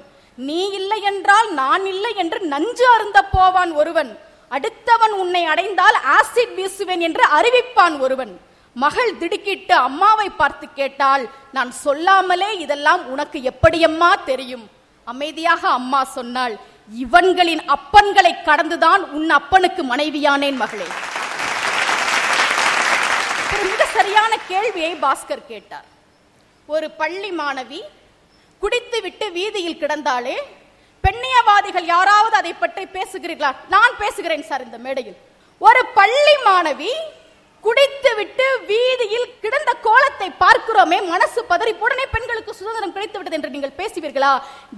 நீ இல்லை என்றால் நான் இல்லை என்று நஞ்சு அருந்த போவான் ஒருவன். அடுத்தவன் உன்னை அடைந்தால் ஆசிட் வீசுவேன் என்று அறிவிப்பான் ஒருவன். மகள் திடுக்கிட்டு அம்மாவை பார்த்து கேட்டால் நான் சொல்லாமலே இதெல்லாம் உனக்கு எப்படியம்மா தெரியும்? அமைதியாக அம்மா சொன்னாள் இவன்களின் அப்பன்களை கடந்துதான் உன் அப்பனுக்கு மனைவியானேன் மகளே. சரியான கேள்வியை பாஸ்கர் கேட்டார். ஒரு பள்ளி மாணவி குடித்துவிட்டு வீதியில் கிடந்தாலே பெண்ணியவாதிகள் யாராவது அதை பற்றி பேசுகிறீர்களா? நான் பேசுகிறேன் சார் இந்த மேடையில். ஒரு பள்ளி மாணவி குடித்துவிட்டு வீதியில் கிடந்த கோலத்தை பார்க்கிறோமே மனசு பதறி உடனே பெண்களுக்கு சுதந்திரம் கிடைத்து விட்டது என்று நீங்கள் பேசுவீர்களா?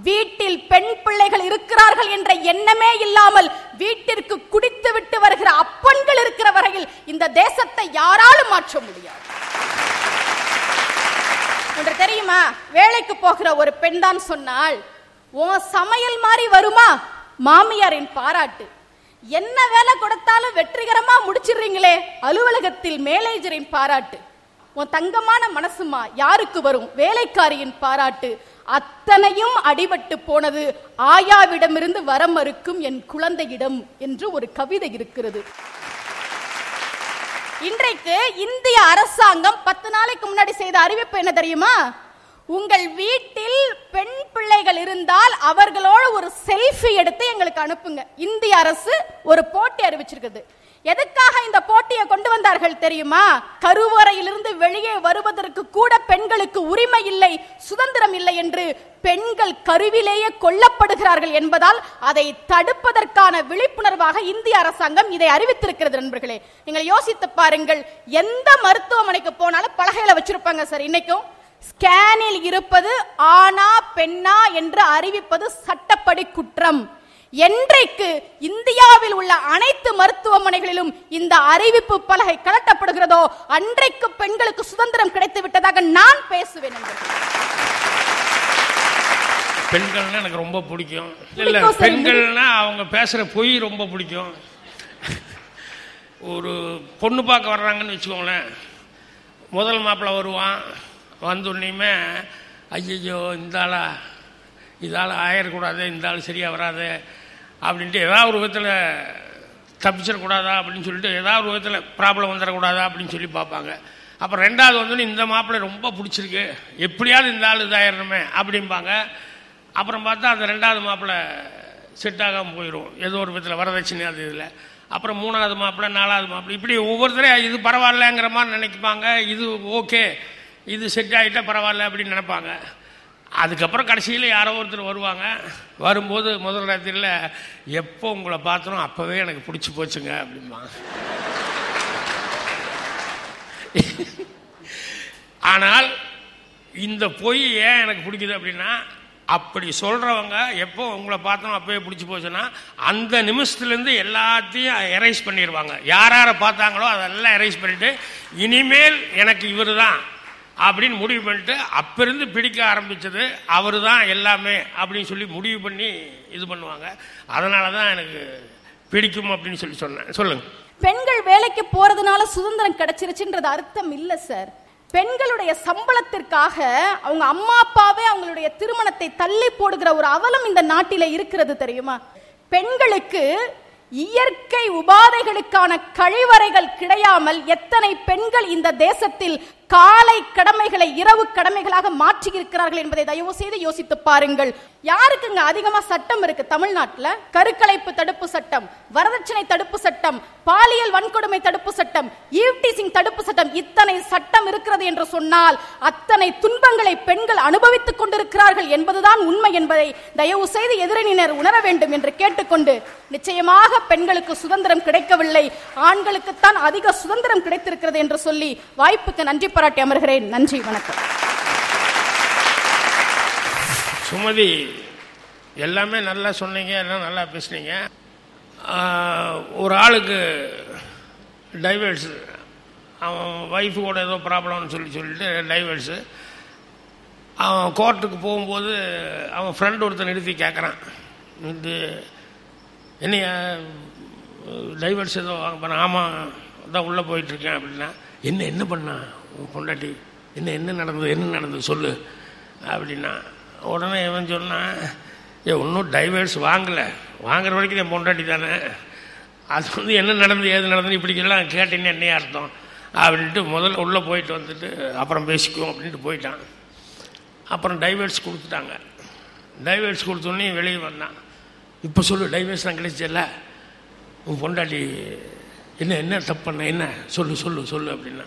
வீட்டில் பெண் பிள்ளைகள் இருக்கிறார்கள் என்ற எண்ணமே இல்லாமல் வீட்டிற்கு குடித்து விட்டு வருகிற அப்பன்கள் இருக்கிற வரையில் இந்த தேசத்தை யாராலும் மாற்ற முடியாது. ஒன்று தெரியுமா? வேலைக்கு போகிற ஒரு பெண் தான் சொன்னால் உன் சமையல் மாதிரி வருமா? மாமியாரின் பாராட்டு. என்ன வேலை கொடுத்தாலும் வெற்றிகரமா முடிச்சிடுறீங்களே? அலுவலகத்தில் மேனேஜரின் பாராட்டு. உன் தங்கமான மனசுமா யாருக்கு வரும்? வேலைக்காரியின் பாராட்டு. அத்தனையும் அடிபட்டு போனது ஆயாவிடமிருந்து வர மறுக்கும் என் குழந்தையிடம் என்று ஒரு கவிதை இருக்கிறது. இன்றைக்கு இந்திய அரசாங்கம் பத்து நாளைக்கு முன்னாடி செய்த அறிவிப்பு என்ன தெரியுமா? உங்கள் வீட்டில் பெண் பிள்ளைகள் இருந்தால் அவர்களோடு ஒரு செல்ஃபி எடுத்து எங்களுக்கு அனுப்புங்க. இந்திய அரசு ஒரு போட்டி அறிவிச்சிருக்குது. எதுக்காக இந்த போட்டியை கொண்டு வந்தார்கள் தெரியுமா? கருவறையிலிருந்து வெளியே வருவதற்கு கூட பெண்களுக்கு உரிமை இல்லை சுதந்திரம் இல்லை என்று பெண்கள் கருவிலேயே கொல்லப்படுகிறார்கள் என்பதால் அதை தடுப்பதற்கான விழிப்புணர்வாக இந்திய அரசாங்கம் இதை அறிவித்திருக்கிறது நண்பர்களே. நீங்கள் யோசித்து பாருங்கள் எந்த மருத்துவமனைக்கு போனாலும் பலகையில வச்சிருப்பாங்க சார். இன்னைக்கும் ஸ்கேனில் இருப்பது ஆனா பெண்ணா என்று அறிவிப்பது சட்டப்படி குற்றம். என்றைக்கு இந்தியாவில் உள்ள அனைத்து மருத்துவமனைகளிலும் இந்த அறிவிப்பு பலகை கலட்டப்படுகிறதோ அன்றைக்கு பெண்களுக்கு சுதந்திரம் கிடைத்து விட்டதாக நான் பேசுவேன். பெண்கள்னா எனக்கு ரொம்ப பிடிக்கும். இல்லை. பெண்கள்னா அவங்க பேசுகிற பொய் ரொம்ப பிடிக்கும். ஒரு பொண்ணு பார்க்க வர்றாங்கன்னு வச்சுக்கோங்களேன். முதல் மாப்பிள்ளை வருவான். வந்தோடனையுமே ஐயோ இந்த ஆளா இதால் ஆயிடக்கூடாது இந்த ஆள் சரியாக வராது அப்படின்ட்டு ஏதாவது ஒரு விதத்தில் தப்பிச்சிடக்கூடாதா அப்படின்னு சொல்லிட்டு ஏதாவது ஒரு விதத்தில் ப்ராப்ளம் வந்துடக்கூடாதா அப்படின்னு சொல்லி பார்ப்பாங்க. அப்புறம் ரெண்டாவது வந்து இந்த மாப்பிள்ளை ரொம்ப பிடிச்சிருக்கு. எப்படியாவது இந்த ஆள் இதாயிடணுமே அப்படிம்பாங்க. அப்புறம் பார்த்தா அந்த ரெண்டாவது மாப்பிள்ளை செட் ஆகாமல் போயிடும் ஏதோ ஒரு விதத்தில் வரதட்சணை அது இதில். அப்புறம் மூணாவது மாப்பிள்ளை நாலாவது மாப்பிள்ளை இப்படி ஒவ்வொருத்தரையும் இது பரவாயில்லங்கிற மாதிரி நினைப்பாங்க. இது ஓகே இது செட் ஆகிட்டால் பரவாயில்ல அப்படின்னு நினைப்பாங்க. அதுக்கப்புறம் கடைசியில் யாரோ ஒருத்தர் வருவாங்க. வரும்போது முதல் ராத்திரியில் எப்போ உங்களை பார்த்தனோ அப்போவே எனக்கு பிடிச்சி போச்சுங்க அப்படிம்பாங்க. ஆனால் இந்த பொய் ஏன் எனக்கு பிடிக்குது அப்படின்னா அப்படி சொல்கிறவங்க எப்போ உங்களை பார்த்தோம் அப்போவே பிடிச்சி போச்சுன்னா அந்த நிமிஷத்துலேருந்து எல்லாத்தையும் எரைஸ் பண்ணிடுவாங்க யார் யாரை பார்த்தாங்களோ அதெல்லாம் எரைஸ் பண்ணிவிட்டு இனிமேல் எனக்கு இவர் தான் அப்படின்னு முடிவு பண்ணிட்டு அப்பிருந்து பிடிக்க ஆரம்பித்தது அவர் தான் எல்லாமே அப்படின்னு சொல்லி முடிவு பண்ணி இது பண்ணுவாங்க. அதனால தான் எனக்கு பிடிக்கும் அப்படின்னு சொல்லி சொன்னேன் சொல்லுங்க. பெண்கள் வேலைக்கு போறதுனால சுதந்திரம் கிடைச்சிருச்சுன்றது அர்த்தம் இல்லை சார். பெண்களுடைய சம்பளத்திற்காக அவங்க அம்மா அப்பாவே அவங்களுடைய திருமணத்தை தள்ளி போடுகிற ஒரு அவலம் இந்த நாட்டில இருக்கிறது தெரியுமா? பெண்களுக்கு இயற்கை உபாதைகளுக்கான கழிவறைகள் கிடையாமல் எத்தனை பெண்கள் இந்த தேசத்தில் காலை கடமைகளை இரவு கடமைகளாக மாற்றி இருக்கிறார்கள் என்பதை தயவு செய்து யோசித்து பாருங்கள். யாருக்குங்க அதிகமா சட்டம் இருக்கு தமிழ்நாட்டில்? கருக்கலைப்பு தடுப்பு சட்டம் வரதட்சணை தடுப்பு சட்டம் பாலியல் வன்கொடுமை தடுப்பு சட்டம் ஈவ்டீசிங் தடுப்பு சட்டம் இத்தனை சட்டம் இருக்கிறது என்று சொன்னால் அத்தனை துன்பங்களை பெண்கள் அனுபவித்துக் கொண்டிருக்கிறார்கள் என்பதுதான் உண்மை என்பதை தயவு செய்து எதிரணியினர் உணர வேண்டும் என்று கேட்டுக்கொண்டு நிச்சயமாக பெண்களுக்கு சுதந்திரம் கிடைக்கவில்லை ஆண்களுக்குத்தான் அதிக சுதந்திரம் கிடைத்திருக்கிறது என்று சொல்லி வாய்ப்புக்கு நன்றி பாராட்டி அமர்கிறேன். நன்றி வணக்கம். சுமதி எல்லாமே நல்லா சொன்னீங்க எல்லாம் நல்லா பேசுனீங்க. ஒரு ஆளுக்கு டைவர்ஸ் அவன் ஒய்ஃபு கூட ஏதோ ப்ராப்ளம்னு சொல்லி சொல்லிட்டு டைவர்ஸு அவன் கோர்ட்டுக்கு போகும்போது அவன் ஃப்ரெண்ட் ஒருத்தன் நிறுத்தி கேட்குறான் இது என்னையா டைவர்ஸ் ஏதோ வாங்க போன ஆமாம் தான் உள்ளே போயிட்டுருக்கேன் அப்படின்னா என்ன என்ன பண்ணான் பொண்டாட்டி என்ன என்ன நடந்தது என்ன நடந்தது சொல்லு அப்படின்னா உடனே இவன் சொன்னான் ஏ ஒன்றும் டைவர்ஸ் வாங்கலை. வாங்குற வரைக்கும் என் பொண்டாட்டி தானே. அது வந்து என்ன நடந்தது ஏது நடந்தது இப்படிக்கெல்லாம் கேட்டேன்னு என்ன அர்த்தம்? அப்படின்ட்டு முதல்ல உள்ளே போயிட்டு வந்துட்டு அப்புறம் பேசிக்குவோம் அப்படின்ட்டு போயிட்டான். அப்புறம் டைவர்ஸ் கொடுத்துட்டாங்க. டைவர்ஸ் கொடுத்தோடனே வெளியே வந்தான். இப்போ சொல்லு டைவர்ஸ் தான் கிடைச்சல உன் பொண்டாட்டி என்ன என்ன தப்பு பண்ண என்ன? சொல்லு சொல்லு சொல்லு அப்படின்னா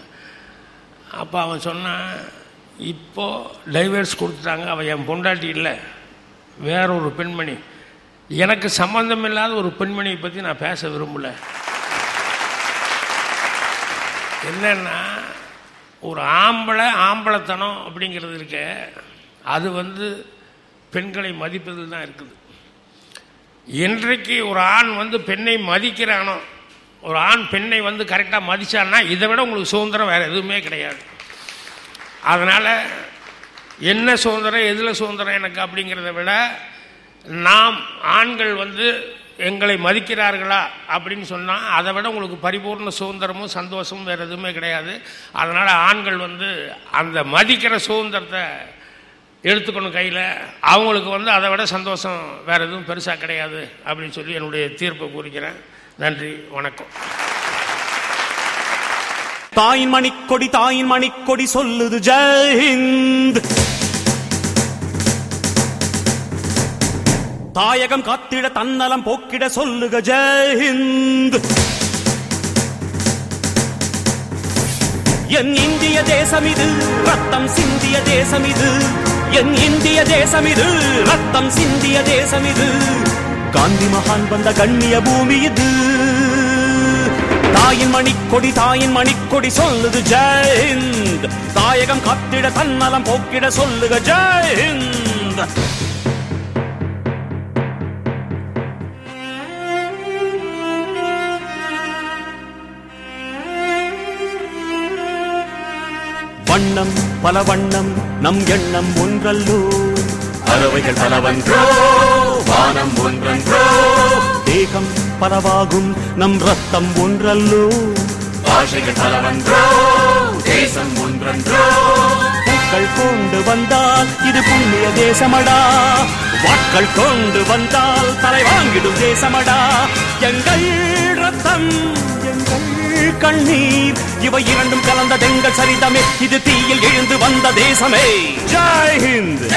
அப்போ அவன் சொன்னான் இப்போ டைவர்ஸ் கொடுத்துட்டாங்க. அவன் என் பொண்டாட்டி இல்லை. வேற ஒரு பெண்மணி. எனக்கு சம்பந்தம் இல்லாத ஒரு பெண்மணியை பற்றி நான் பேச விரும்பல. என்னன்னா ஒரு ஆம்பளை ஆம்பளைத்தனம் அப்படிங்கிறது இருக்க அது வந்து பெண்களை மதிப்பதில் தான் இருக்குது. என்றைக்கு ஒரு ஆண் வந்து பெண்ணை மதிக்கிறானோ ஒரு ஆண் பெண்ணை வந்து கரெக்டாக மதிச்சான்னா இதை விட உங்களுக்கு சுதந்திரம் வேறு எதுவுமே கிடையாது. அதனால் என்ன சுதந்திரம் எதில் சுதந்திரம் எனக்கு அப்படிங்கிறத விட நாம் ஆண்கள் வந்து எங்களை மதிக்கிறார்களா அப்படின்னு சொன்னால் அதை விட உங்களுக்கு பரிபூர்ண சுதந்திரமும் சந்தோஷமும் வேறு எதுவுமே கிடையாது. அதனால் ஆண்கள் வந்து அந்த மதிக்கிற சுதந்திரத்தை எடுத்துக்கணும் கையில். அவங்களுக்கு வந்து அதை விட சந்தோஷம் வேறு எதுவும் பெருசாக கிடையாது அப்படின்னு சொல்லி என்னுடைய தீர்ப்பை கூறிக்கிறேன் நன்றி வணக்கம். தாயின் மணிக்கொடி தாயின் மணிக்கொடி சொல்லுது ஜெயஹிந்த். தாயகம் காத்திட தன்னலம் போக்கிட சொல்லுக ஜெயஹிந்த். என் இந்திய தேசம் இது ரத்தம் சிந்திய தேசம் இது. என் இந்திய தேசம் இது ரத்தம் சிந்திய தேசம் இது. காந்தி மகான் வந்த கண்ணிய பூமி இது. தாயின் மணிக்கொடி தாயின் மணிக்கொடி சொல்லுது ஜெயந்த் தாயகம் காத்திட தன்னலம் போக்கிட சொல்லுக ஜெயந்த் வண்ணம் பல வண்ணம் நம் எண்ணம் ஒன்றல்லோ. பறவைகள் பலவன்றோ. வானம் ஒன்றன்றோ தேகம் பலவாகும் நம் ரத்தம் ஒன்றல்லோ. பாஷைகள் பலவன்றோ. தேசம் ஒன்றன்றோ. பூக்கள் கொண்டு வந்தால் இது புண்ணிய தேசமடா. வாட்கள் கொண்டு வந்தால் தலை வாங்கிடும் தேசமடா. எங்கள் ரத்தம் எங்கள் கண்ணீர் இவை இரண்டும் கலந்த தெங்கள் சரிதமே. இது தீயில் எழுந்து வந்த தேசமே. ஜெய் ஹிந்த்.